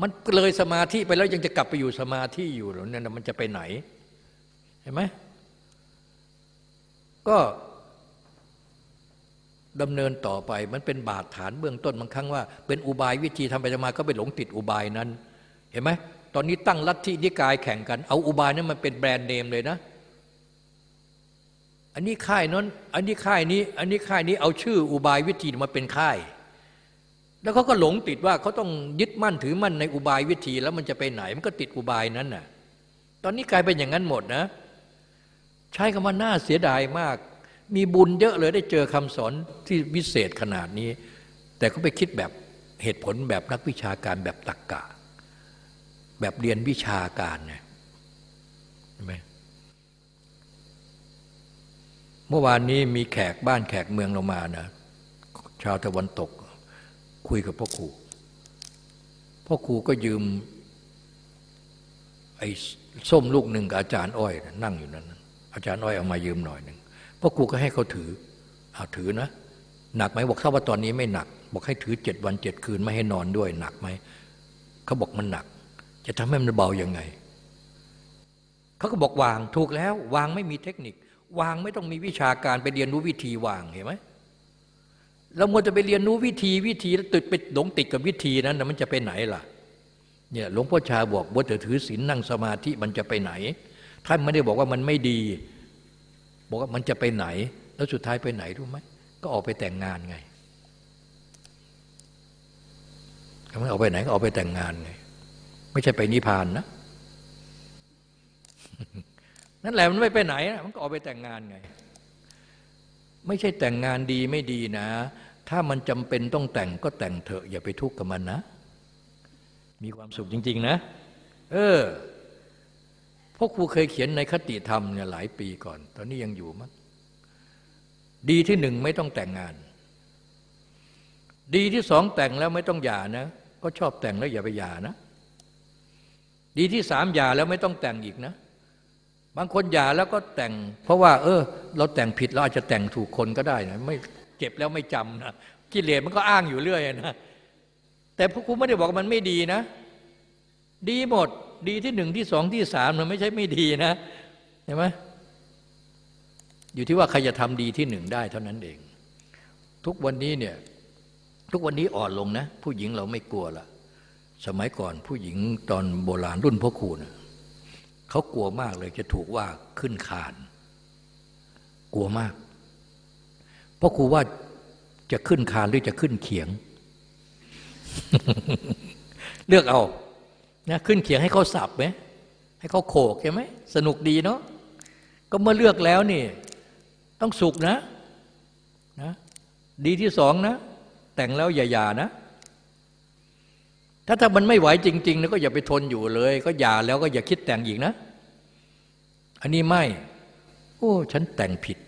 มันเลยสมาธิไปแล้วยังจะกลับไปอยู่สมาธิอยู่หรือเนี่ยมันจะไปไหนเห็นไหมก็ดำเนินต่อไปมันเป็นบาดฐานเบื้องต้นบางครั้งว่า เป็นอุบายวิธีทำไปทำมาก็ไปหลงติดอุบายนั้น เห็นไหม ตอนนี้ตั้งลัทธินิกายแข่งกัน เอาอุบายนั้นมันเป็นแบรนด์เนมเลยนะ อันนี้ค่ายนั้นอันนี้ค่ายนี้ อันนี้ค่ายนี้เอาชื่ออุบายวิธีมาเป็นค่าย แล้วเขาก็หลงติดว่าเขาต้องยึดมั่นถือมั่นในอุบายวิธีแล้วมันจะไปไหนมันก็ติดอุบายนั้นน่ะ ตอนนี้กลายเป็นอย่างนั้นหมดนะ ใช้คำว่าน่าเสียดายมาก มีบุญเยอะเลยได้เจอคำสอนที่วิเศษขนาดนี้ แต่ก็ไปคิดแบบเหตุผลแบบนักวิชาการแบบตักกะ แบบเรียนวิชาการเนี่ยใช่ไหมเมื่อวานนี้มีแขกบ้านแขกเมืองเรามานะชาวตะวันตก คุยกับพ่อครูพ่อครูก็ยืมไอ้ส้มลูกหนึ่งกับอาจารย์อ้อยนั่งอยู่นั้น อาจารย์น้อยเอามายืมหน่อยหนึ่งพราะครูก็ให้เขาถือเอาถือนะ หนักไหมบอกถ้าว่าตอนนี้ไม่หนัก บอกให้ถือเจ็ดวันเจ็ดคืนไม่ให้นอนด้วยหนักไหมเขาบอกมันหนัก จะทำให้มันเบายังไง เขาก็บอกวางถูกแล้ววางไม่มีเทคนิค วางไม่ต้องมีวิชาการไปเรียนรู้วิธีวางเห็นไหมเรามัวจะไปเรียนรู้วิธีวิธีแล้วติดไปหลงติดกับวิธีนั้นมันจะไปไหนล่ะเนี่ยหลวงพ่อชาบอกว่าจะถือศีลนั่งสมาธิมันจะไปไหน ท่านไม่ได้บอกว่ามันไม่ดี บอกว่ามันจะไปไหน แล้วสุดท้ายไปไหนรู้ไหมก็ออกไปแต่งงานไงทำไมออกไปไหนก็ออกไปแต่งงานไง ไม่ใช่ไปนิพพานนะนั่นแหละมันไม่ไปไหนนะมันก็ออกไปแต่งงานไง ไม่ใช่แต่งงานดีไม่ดีนะ ถ้ามันจำเป็นต้องแต่งก็แต่งเถอะ อย่าไปทุกข์กับมันนะ มีความสุขจริง ๆ นะ เออพราะครูเคยเขียนในคติธรรมเนี่ยหลายปีก่อน ตอนนี้ยังอยู่มั้งดีที่หนึ่งไม่ต้องแต่งงาน ดีที่สองแต่งแล้วไม่ต้องหย่านะ ก็ชอบแต่งแล้วอย่าไปหย่านะ ดีที่สามหย่าแล้วไม่ต้องแต่งอีกนะ บางคนหย่าแล้วก็แต่ง เพราะว่า เออ เราแต่งผิดเราอาจจะแต่งถูกคนก็ได้นะไม่เจ็บแล้วไม่จำนะกิเลสมันก็อ้างอยู่เรื่อยนะแต่พวกครูไม่ได้บอกมันไม่ดีนะ ดีหมด ดีที่หนึ่งที่สองที่สามมันไม่ใช่ไม่ดีนะเห็นไหมอยู่ที่ว่าใครจะทำดีที่หนึ่งได้เท่านั้นเอง ทุกวันนี้เนี่ย ทุกวันนี้อ่อนลงนะ ผู้หญิงเราไม่กลัวละ สมัยก่อนผู้หญิงตอนโบราณรุ่นพ่อครูนะเขากลัวมากเลยจะถูกว่าขึ้นคานกลัวมากพ่อครูว่าจะขึ้นคานหรือจะขึ้นเขียง เลือกเอานะขึ้นเขียงให้เขาสับไหมให้เขาโขกใช่ไหมสนุกดีเนาะก็เมื่อเลือกแล้วนี่ ต้องสุกนะนะ ดีที่สองนะ แต่งแล้วอย่าหย่านะ ถ้าถ้ามันไม่ไหวจริงๆนะก็อย่าไปทนอยู่เลย ก็หย่าแล้วก็อย่าคิดแต่งอีกนะ อันนี้ไม่ โอ้ฉันแต่งผิด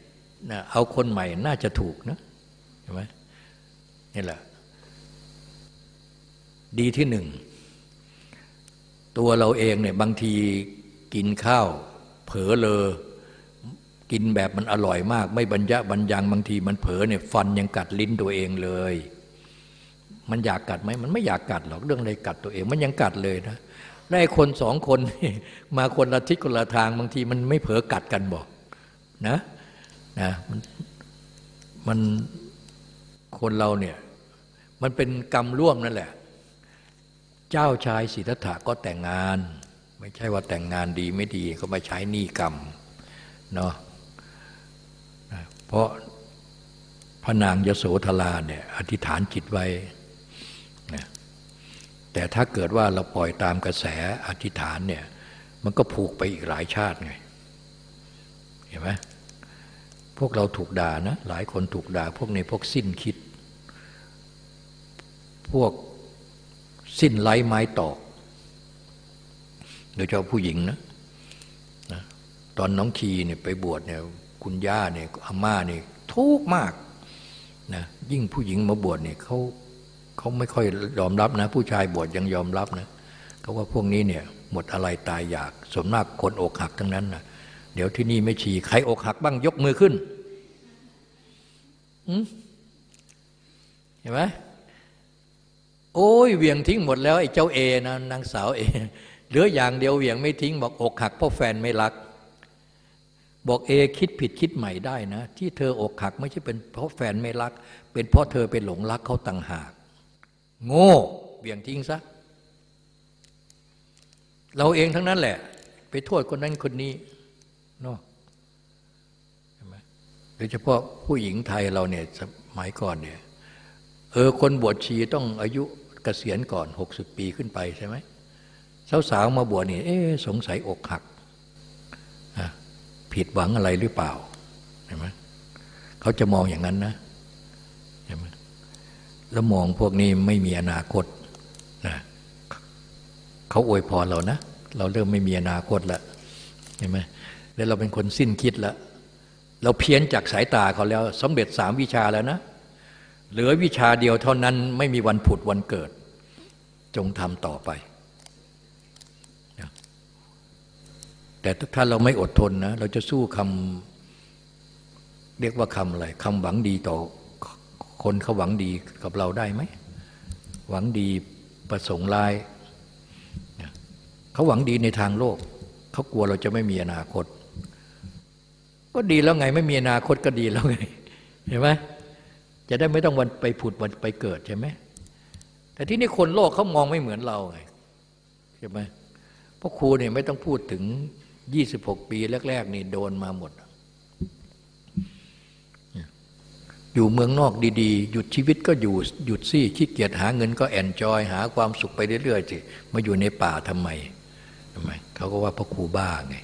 นะเอาคนใหม่น่าจะถูกนะเห็นไหมนี่แหละ ดีที่หนึ่ง ตัวเราเองเนี่ยบางทีกินข้าว เผลอเลอกินแบบมันอร่อยมาก ไม่บรรยะบรรยังบางทีมันเผลอเนี่ยฟันยังกัดลิ้นตัวเองเลย มันอยากกัดไหมมันไม่อยากกัดหรอกเรื่องอะไรกัดตัวเอง มันยังกัดเลยนะได้คนสองคนมาคนละทิศคนละทางบางทีมันไม่เผลอกัดกันบอกนะนะมันมันคนเราเนี่ยมันเป็นกรรมร่วมนั่นแหละ เจ้าชายสิทธัตถะก็แต่งงาน ไม่ใช่ว่าแต่งงานดีไม่ดีก็มาใช้หนี้กรรมเนาะเพราะพระนางยโสธราเนี่ยอธิษฐานจิตไว้ แต่ถ้าเกิดว่าเราปล่อยตามกระแสอธิษฐานเนี่ยมันก็ผูกไปอีกหลายชาติไงเห็นไหมพวกเราถูกด่านะหลายคนถูกด่าพวกในพวกสิ้นคิด พวกสิ้นไร้ไม้ตอกโดยเฉพาะผู้หญิงนะนะตอนน้องคีเนี่ยไปบวชเนี่ยคุณย่าเนี่ยอาม่าเนี่ยทุกมากนะยิ่งผู้หญิงมาบวชเนี่ยเขา เขาไม่ค่อยยอมรับนะ ผู้ชายบวชยังยอมรับนะเขาว่าพวกนี้เนี่ยหมดอะไรตายอยากสมนักคนอกหักทั้งนั้นนะเดี๋ยวที่นี่ไม่ฉี่ใครอกหักบ้างยกมือขึ้นเห็นไหมโอ้ยเวียงทิ้งหมดแล้วไอ้เจ้าเอนะนางสาวเอเหลืออย่างเดียวเวียงไม่ทิ้งบอกอกหักเพราะแฟนไม่รัก บอกเอคิดผิดคิดใหม่ได้นะ ที่เธออกหักไม่ใช่เป็นเพราะแฟนไม่รัก เป็นเพราะเธอไปหลงรักเขาต่างหาก โง่เวียงทิ้งซะ เราเองทั้งนั้นแหละ ไปโทษคนนั้นคนนี้เนาะใช่ไหมโดยเฉพาะผู้หญิงไทยเราเนี่ยสมัยก่อนเนี่ยเออคนบวชชีต้องอายุเกษียณก่อนหกสิบปีขึ้นไปใช่ไหมสาวๆมาบวชนี่เอ๊สงสัยอกหักผิดหวังอะไรหรือเปล่าเห็นไหมเขาจะมองอย่างนั้นนะ แล้วมองพวกนี้ไม่มีอนาคตนะเขาอวยพรเรานะ เราเริ่มไม่มีอนาคตแล้วเห็นไหมแล้วเราเป็นคนสิ้นคิดแล้วเราเพี้ยนจากสายตาเขาแล้วสำเร็จสามวิชาแล้วนะ เหลือวิชาเดียวเท่านั้นไม่มีวันผุดวันเกิด จงทำต่อไป แต่ถ้าเราไม่อดทนนะ เราจะสู้คำเรียกว่าคำอะไรคำหวังดีต่อ คนเขาหวังดีกับเราได้ไหม หวังดีประสงค์ร้าย เขาหวังดีในทางโลก เขากลัวเราจะไม่มีอนาคต ก็ดีแล้วไงไม่มีอนาคตก็ดีแล้วไง เห็นไหมจะได้ไม่ต้องวันไปผุดวันไปเกิดใช่ไหม แต่ที่นี่คนโลกเขามองไม่เหมือนเราไงใช่ไหมเพราะครูเนี่ยไม่ต้องพูดถึงยี่สิบหกปีแรก ๆ นี่โดนมาหมด อยู่เมืองนอกดีๆ หยุดชีวิตก็อยู่หยุดซี่ขี้เกียจหาเงินก็แอนจอย หาความสุขไปเรื่อยๆสิมาอยู่ในป่าทำไมทำไมเขาก็ว่าพระครูบ้าไง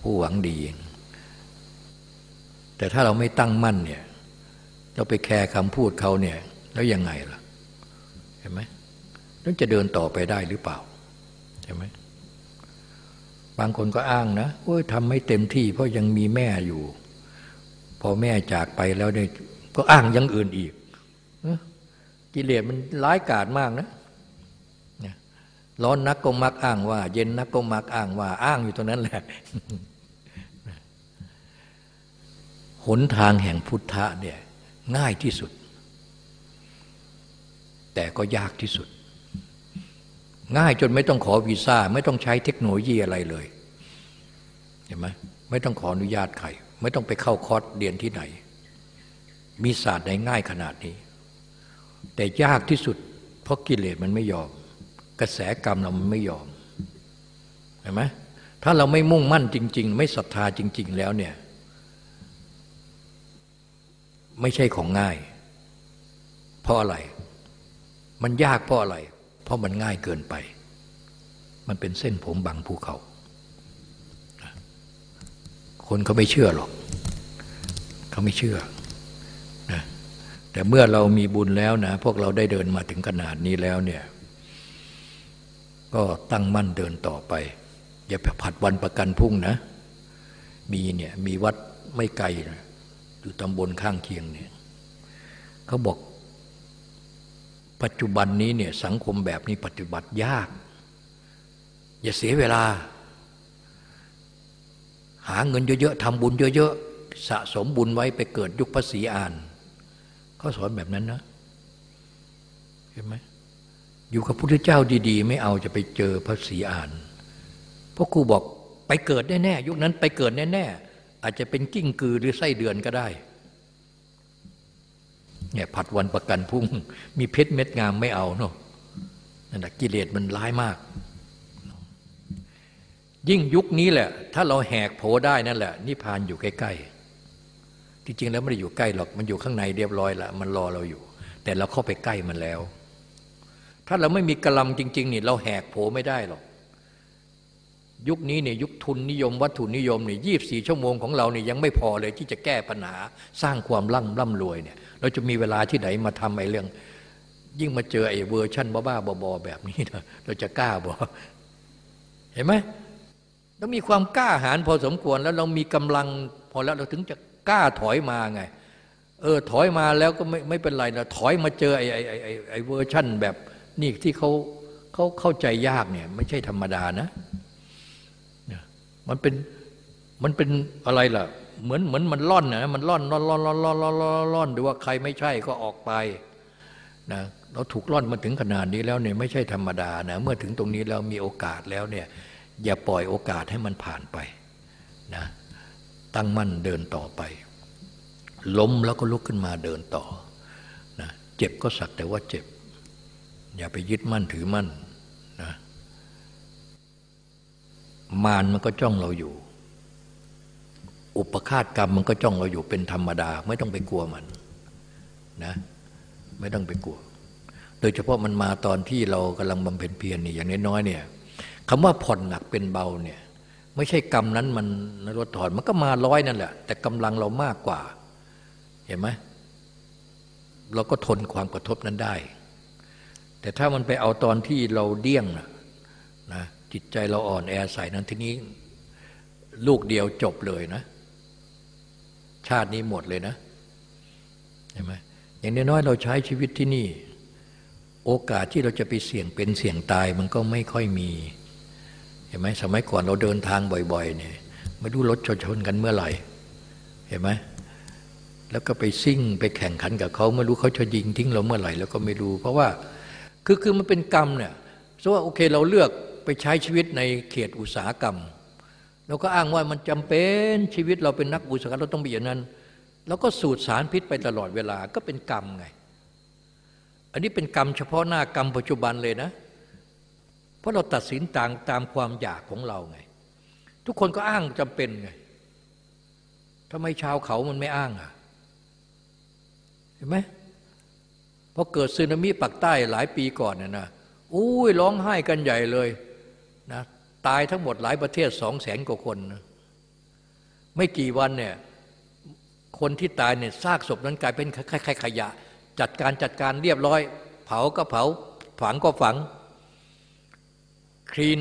ผู้หวังดี แต่ถ้าเราไม่ตั้งมั่นเนี่ยเราไปแคร์คำพูดเขาเนี่ยแล้วยังไงล่ะเห็นไหมต้องจะเดินต่อไปได้หรือเปล่าเห็นไหมบางคนก็อ้างนะโอ้ยทำไม่เต็มที่เพราะยังมีแม่อยู่ อแม่จากไปแล้วเนี่ยก็อ้างยังอื่นอีก กิเลสมันร้ายกาจมากนะ ร้อนนักก็มักอ้างว่า เย็นนักก็มักอ้างว่า อ้างอยู่ตรงนั้นแหละ หนทางแห่งพุทธะเนี่ยง่ายที่สุด แต่ก็ยากที่สุด ง่ายจนไม่ต้องขอวีซ่า ไม่ต้องใช้เทคโนโลยีอะไรเลย เห็นไหมไม่ต้องขออนุญาตใคร ไม่ต้องไปเข้าคอร์สเรียนที่ไหน มีศาสตร์ไหนง่ายขนาดนี้ แต่ยากที่สุด เพราะกิเลสมันไม่ยอม กระแสกรรมเรามันไม่ยอมเห็นไหมถ้าเราไม่มุ่งมั่นจริง ๆ ไม่ศรัทธาจริง ๆ แล้วเนี่ย ไม่ใช่ของง่าย เพราะอะไร มันยากเพราะอะไร เพราะมันง่ายเกินไป มันเป็นเส้นผมบังภูเขา คนเขาไม่เชื่อหรอกเขาไม่เชื่อนะแต่เมื่อเรามีบุญแล้วนะ พวกเราได้เดินมาถึงขนาดนี้แล้วเนี่ย ก็ตั้งมั่นเดินต่อไป อย่าผัดวันประกันพุ่งนะ มีเนี่ยมีวัดไม่ไกลนะอยู่ตำบลข้างเคียงเนี่ยเขาบอก ปัจจุบันนี้เนี่ยสังคมแบบนี้ปฏิบัติยาก อย่าเสียเวลา หาเงินเยอะๆทำบุญเยอะๆสะสมบุญไว้ไปเกิดยุคภาษีอ่านเขาสอนแบบนั้นนะเห็นไหมอยู่กับพระพุทธเจ้าดีๆ ไม่เอาจะไปเจอภาษีอ่านเพราะครูบอกไปเกิดแน่ๆยุคนั้นไปเกิดแน่ๆอาจจะเป็นกิ้งกือหรือไส้เดือนก็ได้เนี่ยผัดวันประกันพุ่ง มีเพชรเม็ดงามไม่เอาเนาะนั่นแหะกิเลสมันร้ายมาก ยิ่งยุคนี้แหละ ถ้าเราแหกโผได้นั่นแหละ นิพพานอยู่ใกล้ๆที่จริงแล้วไม่ได้อยู่ใกล้หรอกมันอยู่ข้างในเรียบร้อยล้วมันรอเราอยู่ แต่เราเข้าไปใกล้มันแล้ว ถ้าเราไม่มีกระลำจริง ๆ นี่ เราแหกโผไม่ได้หรอก ยุคนี้เนี่ยยุคทุนนิยม วัตถุนิยมเนี่ยยี่บสี่ชั่วโมงของเราเนี่ยยังไม่พอเลยที่จะแก้ปัญหาสร้างความร่ำร่ำรวยเนี่ย เราจะมีเวลาที่ไหนมาทำไอ้เรื่อง ยิ่งมาเจอไอ้เวอร์ชั่นบ้าๆบอๆแบบนี้นะเราจะกล้าบอเห็นไหม ต้องมีความกล้าหาญพอสมควรแล้วเรามีกำลังพอแล้วเราถึงจะกล้าถอยมาไง เออถอยมาแล้วก็ไม่ไม่เป็นไรนะถอยมาเจอไอ้ไอ้ไอ้ไอ้เวอร์ชั่นแบบนี่ที่เขาเขาเข้าใจยากเนี่ย ไม่ใช่ธรรมดานะมันเป็นมันเป็นอะไรล่ะ เหมือนเหมือนมันล่อนนะมันล่อนล่อนล่อนล่อนล่อนล่อนล่อนดูว่าใครไม่ใช่ก็ออกไปนะเราถูกล่อนมาถึงขนาดนี้แล้วเนี่ยไม่ใช่ธรรมดานะเมื่อถึงตรงนี้เรามีโอกาสแล้วเนี่ย อย่าปล่อยโอกาสให้มันผ่านไปนะตั้งมั่นเดินต่อไป ล้มแล้วก็ลุกขึ้นมาเดินต่อนะเจ็บก็สักแต่ว่าเจ็บ อย่าไปยึดมั่นถือมั่นนะมารมันก็จ้องเราอยู่ อุปคาตกรรมมันก็จ้องเราอยู่เป็นธรรมดา ไม่ต้องไปกลัวมันนะไม่ต้องไปกลัว โดยเฉพาะมันมาตอนที่เรากำลังบำเพ็ญเพียรนี่อย่างน้อยๆเนี่ย คำว่าผ่อนหนักเป็นเบาเนี่ยไม่ใช่กรรมนั้นมันลดถอนมันก็มาร้อยนั่นแหละ แต่กำลังเรามากกว่า เห็นไหมเราก็ทนความกระทบนั้นได้ แต่ถ้ามันไปเอาตอนที่เราเดี้ยงนะนะจิตใจเราอ่อนแอใส่นั้นทีนี้ ลูกเดียวจบเลยนะ ชาตินี้หมดเลยนะเห็นไหมอย่างน้อยๆเราใช้ชีวิตที่นี่ โอกาสที่เราจะไปเสี่ยงเป็นเสี่ยงตายมันก็ไม่ค่อยมี ห็นไหมสมัยก่อนเราเดินทางบ่อยๆเนี่ยไม่รู้รถชนชนกันเมื่อไหร่ เห็นไหมแล้วก็ไปซิ่งไปแข่งขันกับเขาไม่รู้เขาจะยิงทิ้งเราเมื่อไหร่แล้วก็ไม่รู้ เพราะว่าคือคือมันเป็นกรรมเนี่ยสว่าโอเคเราเลือกไปใช้ชีวิตในเขตอุตสาหกรรมเราก็อ้างว่ามันจำเป็นชีวิตเราเป็นนักอุตสาหกรรมเราต้องเป็นอย่างนั้น แล้วก็สูดสารพิษไปตลอดเวลาก็เป็นกรรมไง อันนี้เป็นกรรมเฉพาะหน้ากรรมปัจจุบันเลยนะ เพราะเราตัดสินต่ามตามความอยากของเราไง ทุกคนก็อ้างจำเป็นไงทำไมชาวเขามันไม่อ้างอะเห็นไหมพอเกิดสึนามิปักใต้หลายปีก่อนน่ะนะอุ้ยร้องไห้กันใหญ่เลยนะตายทั้งหมดหลายประเทศสองแสนกว่าคนนะไม่กี่วันเนี่ยคนที่ตายเนี่ยซากศพนั้นกลายเป็นคล้ายๆขยะ จัดการจัดการเรียบร้อย เผาก็เผาฝังก็ฝัง คลีน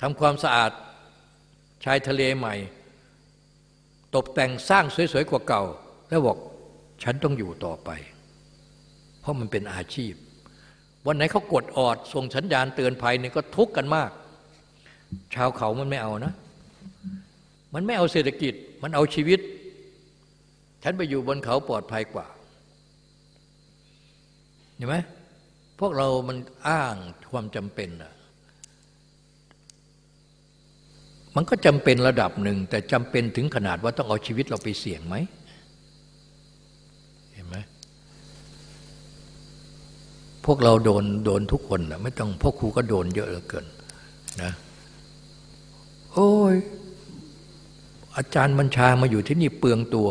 ทำความสะอาดชายทะเลใหม่ ตกแต่งสร้างสวยๆกว่าเก่า แล้วบอกฉันต้องอยู่ต่อไป เพราะมันเป็นอาชีพ วันไหนเขากดออดส่งสัญญาณเตือนภัยเนี่ยก็ทุกข์กันมาก ชาวเขามันไม่เอานะ มันไม่เอาเศรษฐกิจ มันเอาชีวิต ฉันไปอยู่บนเขาปลอดภัยกว่าเห็นไหมพวกเรามันอ้างความจำเป็นอะ มันก็จำเป็นระดับหนึ่ง แต่จำเป็นถึงขนาดว่าต้องเอาชีวิตเราไปเสี่ยงไหมเห็นไหมพวกเราโดนโดนทุกคนนะไม่ต้องพ่อครูก็โดนเยอะเหลือเกินนะโอ้ยอาจารย์บัญชามาอยู่ที่นี่เปลืองตัว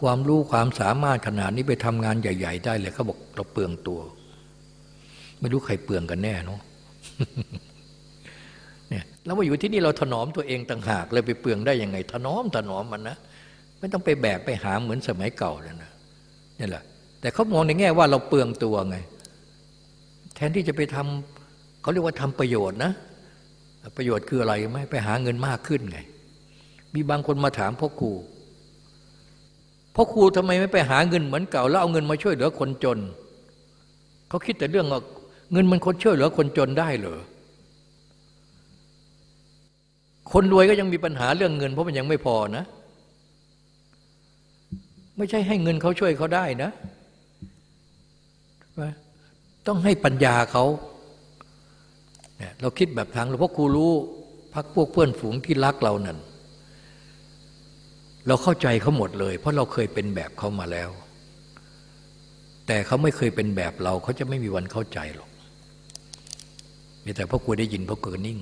ความรู้ความสามารถขนาดนี้ไปทำงานใหญ่ ๆ ได้เลยเขาบอกเราเปลืองตัว ไม่รู้ใครเปลืองกันแน่เนาะ เนี่ยเรามาอยู่ที่นี่เราถนอมตัวเองต่างหากเลยไปเปลืองได้ยังไง ถนอมถนอมมันนะไม่ต้องไปแบกไปหาเหมือนสมัยเก่าเลยนะนี่แหละ แต่เขามองในแง่ว่าเราเปลืองตัวไง แทนที่จะไปทำเขาเรียกว่าทำประโยชน์นะ ประโยชน์คืออะไรไหมไปหาเงินมากขึ้นไง มีบางคนมาถามพ่อครูพ่อครูทำไมไม่ไปหาเงินเหมือนเก่า แล้วเอาเงินมาช่วยเหลือคนจนเขาคิดแต่เรื่องว่าเงินมันคนช่วยเหลือคนจนได้เหรอ คนรวยก็ยังมีปัญหาเรื่องเงิน เพราะมันยังไม่พอนะ ไม่ใช่ให้เงินเขาช่วยเขาได้นะต้องให้ปัญญาเขาเราคิดแบบทางหลวงพ่อครูรู้พักพวกเพื่อนฝูงที่รักเรานั่นเราเข้าใจเขาหมดเลย เพราะเราเคยเป็นแบบเขามาแล้ว แต่เขาไม่เคยเป็นแบบเราเขาจะไม่มีวันเข้าใจหรอกมีแต่พ่อครูได้ยินพ่อเกินิ่ง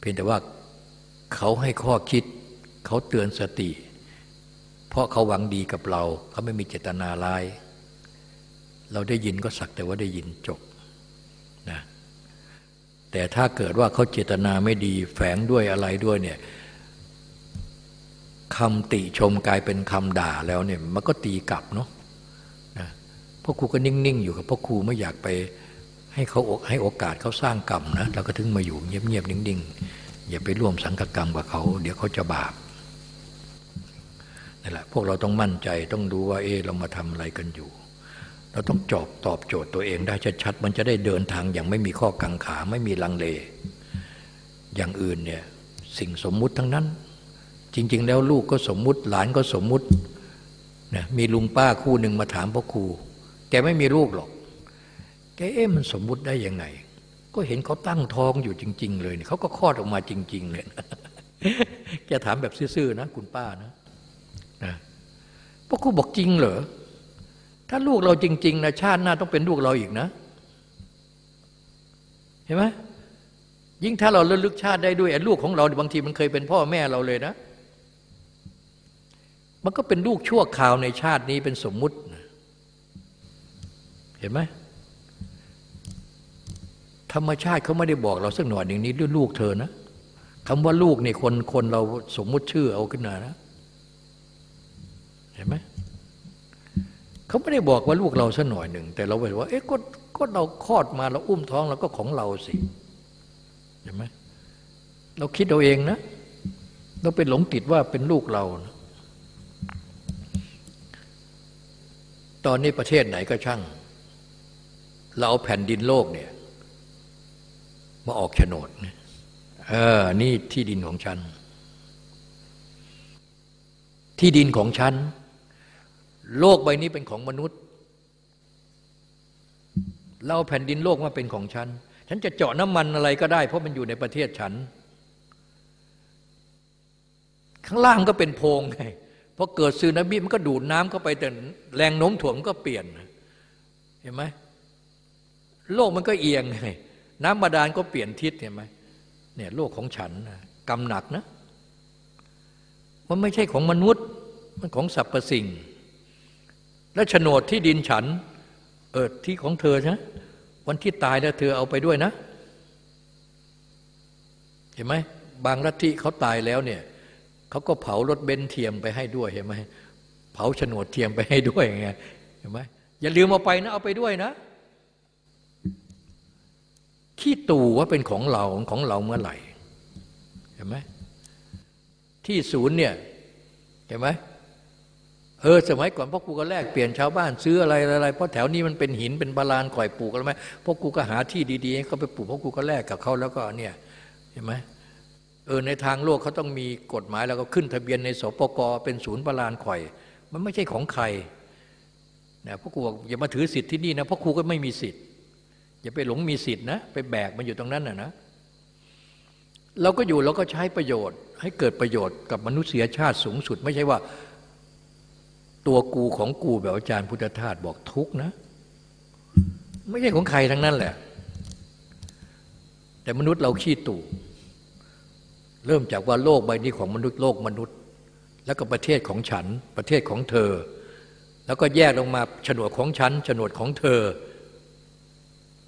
เพียงแต่ว่าเขาให้ข้อคิด เขาเตือนสติ เพราะเขาหวังดีกับเรา เขาไม่มีเจตนาร้าย เราได้ยินก็สักแต่ว่าได้ยินจบนะแต่ถ้าเกิดว่าเขาเจตนาไม่ดีแฝงด้วยอะไรด้วยเนี่ยคำติชมกลายเป็นคำด่าแล้วเนี่ยมันก็ตีกลับเนาะนะพ่อครูก็นิ่ง ๆ อยู่กับพ่อครูไม่อยากไป ให้เขาให้โอกาสเขาสร้างกรรมนะเราก็ถึงมาอยู่เงียบๆนิ่งๆอย่าไปร่วมสังกกรรมกับเขา เดี๋ยวเขาจะบาปนั่นแหละพวกเราต้องมั่นใจต้องดูว่าเออเรามาทำอะไรกันอยู่ เราต้องจอบตอบโจทย์ตัวเองได้ชัดๆมันจะได้เดินทางอย่างไม่มีข้อกังขาไม่มีลังเล อย่างอื่นเนี่ยสิ่งสมมุติทั้งนั้น จริง ๆ แล้วลูกก็สมมุติหลานก็สมมุตินะมีลุงป้าคู่หนึ่งมาถามพ่อครูแกไม่มีลูกหรอก แกเอ๊ะมันสมมุติได้ยังไง ก็เห็นเขาตั้งท้องอยู่จริง ๆ เลยเขาก็คลอดออกมาจริง ๆ เลยแกถามแบบซื่อๆนะ คุณป้านะนะพ่อครูบอกจริงเหรอถ้าลูกเราจริง ๆนะชาติหน้าต้องเป็นลูกเราอีกนะ เห็นไหมยิ่งถ้าเราเลึกชาติได้ด้วยลูกของเราบางทีมันเคยเป็นพ่อแม่เราเลยนะ มันก็เป็นลูกชั่วคราวในชาตินี้เป็นสมมุติ เห็นไหม ธรรมชาติเขาไม่ได้บอกเราสักหน่อยอย่างนี้ด้วยลูกเธอนะคำว่าลูกนี่คนคนเราสมมุติชื่อเอาขึ้นมานะเห็นไหมเขาไม่ได้บอกว่าลูกเราสักหน่อยหนึ่งแต่เราบอกว่า เอ๊ะก็ก็เราคลอดมาเราอุ้มท้องเราก็ของเราสิเห็นไหมเราคิดเอาเองนะเราไปหลงติดว่าเป็นลูกเรานะตอนนี้ประเทศไหนก็ช่าง เราเอาแผ่นดินโลกเนี่ย มาออกโฉนดเออ นี่ที่ดินของฉัน ที่ดินของฉัน โลกใบนี้เป็นของมนุษย์ เราแผ่นดินโลกมาเป็นของฉัน ฉันจะเจาะน้ำมันอะไรก็ได้ เพราะมันอยู่ในประเทศฉัน ข้างล่างก็เป็นโพงไงพอเกิดซึนามิมันก็ดูดน้ำเข้าไปแต่แรงโน้มถ่วงก็เปลี่ยน เห็นไหมโลกมันก็เอียงไง น้ำบาดาลก็เปลี่ยนทิศเห็นไหมเนี่ยโลกของฉันกรรมหนักนะ มันไม่ใช่ของมนุษย์ มันของสรรพสิ่ง และโฉนดที่ดินฉัน เออที่ของเธอใช่วันที่ตายแล้วเธอเอาไปด้วยนะ เห็นไหมบางลัทธิเขาตายแล้วเนี่ยเขาก็เผารถเบนเทียมไปให้ด้วยเห็นไหมเผาโฉนดเทียมไปให้ด้วยไงเห็นไหมอย่าลืมเอาไปนะเอาไปด้วยนะ ขี้ตู่ว่าเป็นของเราของเราเมื่อไหร่เห็นไหมที่ศูนย์เนี่ยเห็นไหมเออสมัยก่อนพ่อครูก็แลกเปลี่ยนชาวบ้านซื้ออะไรอะไรเพราะแถวนี้มันเป็นหินเป็นบาลานข่อยปลูกอะไรไหมพ่อครูก็หาที่ดีๆให้เขาไปปลูกพ่อครูก็แลกกับเขาแล้วก็เนี่ยเห็นไหมเออในทางโลกเขาต้องมีกฎหมายแล้วก็ขึ้นทะเบียนในสปกเป็นศูนย์ประลานข่อย มันไม่ใช่ของใครนะพ่อครูบอกอย่ามาถือสิทธิ์ที่นี่นะพ่อครูก็ไม่มีสิทธิ์ อย่าไปหลงมีสิทธินะ ไปแบกมันอยู่ตรงนั้นนะนะเราก็อยู่เราก็ใช้ประโยชน์ ให้เกิดประโยชน์กับมนุษยชาติสูงสุด ไม่ใช่ว่า ตัวกูของกูแบบอาจารย์พุทธทาสบอกทุกนะ ไม่ใช่ของใครทั้งนั้นแหละ แต่มนุษย์เราขี้ตู่เริ่มจากว่าโลกใบนี้ของมนุษย์โลกมนุษย์ แล้วก็ประเทศของฉัน ประเทศของเธอ แล้วก็แยกลงมาโฉนดของฉันโฉนดของเธอ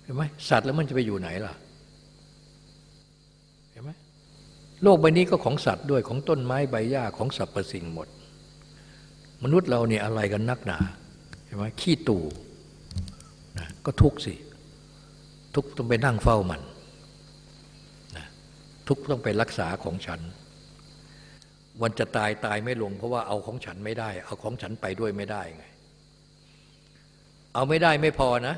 เห็นไหมสัตว์แล้วมันจะไปอยู่ไหนล่ะเห็นไหมโลกใบนี้ก็ของสัตว์ด้วยของต้นไม้ใบหญ้าของสรรพสิ่งหมด มนุษย์เราเนี่ยอะไรกันนักหนาเห็นไหมขี้ตู่นะก็ทุกข์สิ ทุกต้องไปนั่งเฝ้ามันนะทุกต้องไปรักษาของฉัน วันจะตายตายไม่ลง เพราะว่าเอาของฉันไม่ได้ เอาของฉันไปด้วยไม่ได้ไง เอาไม่ได้ไม่พอนะ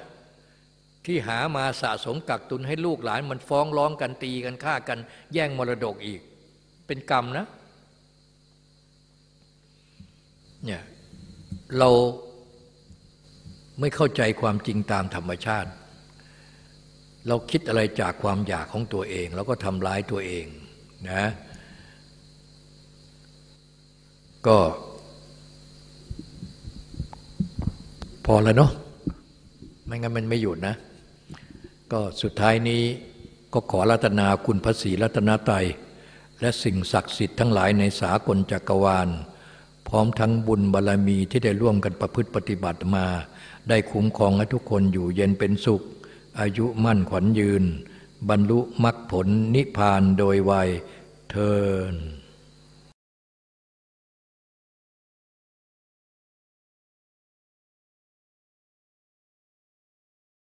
ที่หามาสะสมกักตุนให้ลูกหลาน มันฟ้องร้องกันตีกันฆ่ากัน แย่งมรดกอีก เป็นกรรมนะเนี่ยเราไม่เข้าใจความจริงตามธรรมชาติ เราคิดอะไรจากความอยากของตัวเอง แล้วก็ทำร้ายตัวเองนะก็ พอแล้วเนาะไม่งั้นมันไม่หยุดนะ ก็สุดท้ายนี้ก็ขอรัตนาคุณพระศรีรัตนตรัยและสิ่งศักดิ์สิทธิ์ทั้งหลายในสากลจักรวาล พร้อมทั้งบุญบารรมีที่ได้ร่วมกันประพฤติปฏิบัติมา ได้คุ้มครองให้ทุกคนอยู่เย็นเป็นสุข อายุมั่นขวัญยืน บรรลุมรรคผลนิพพานโดยไวยเทิน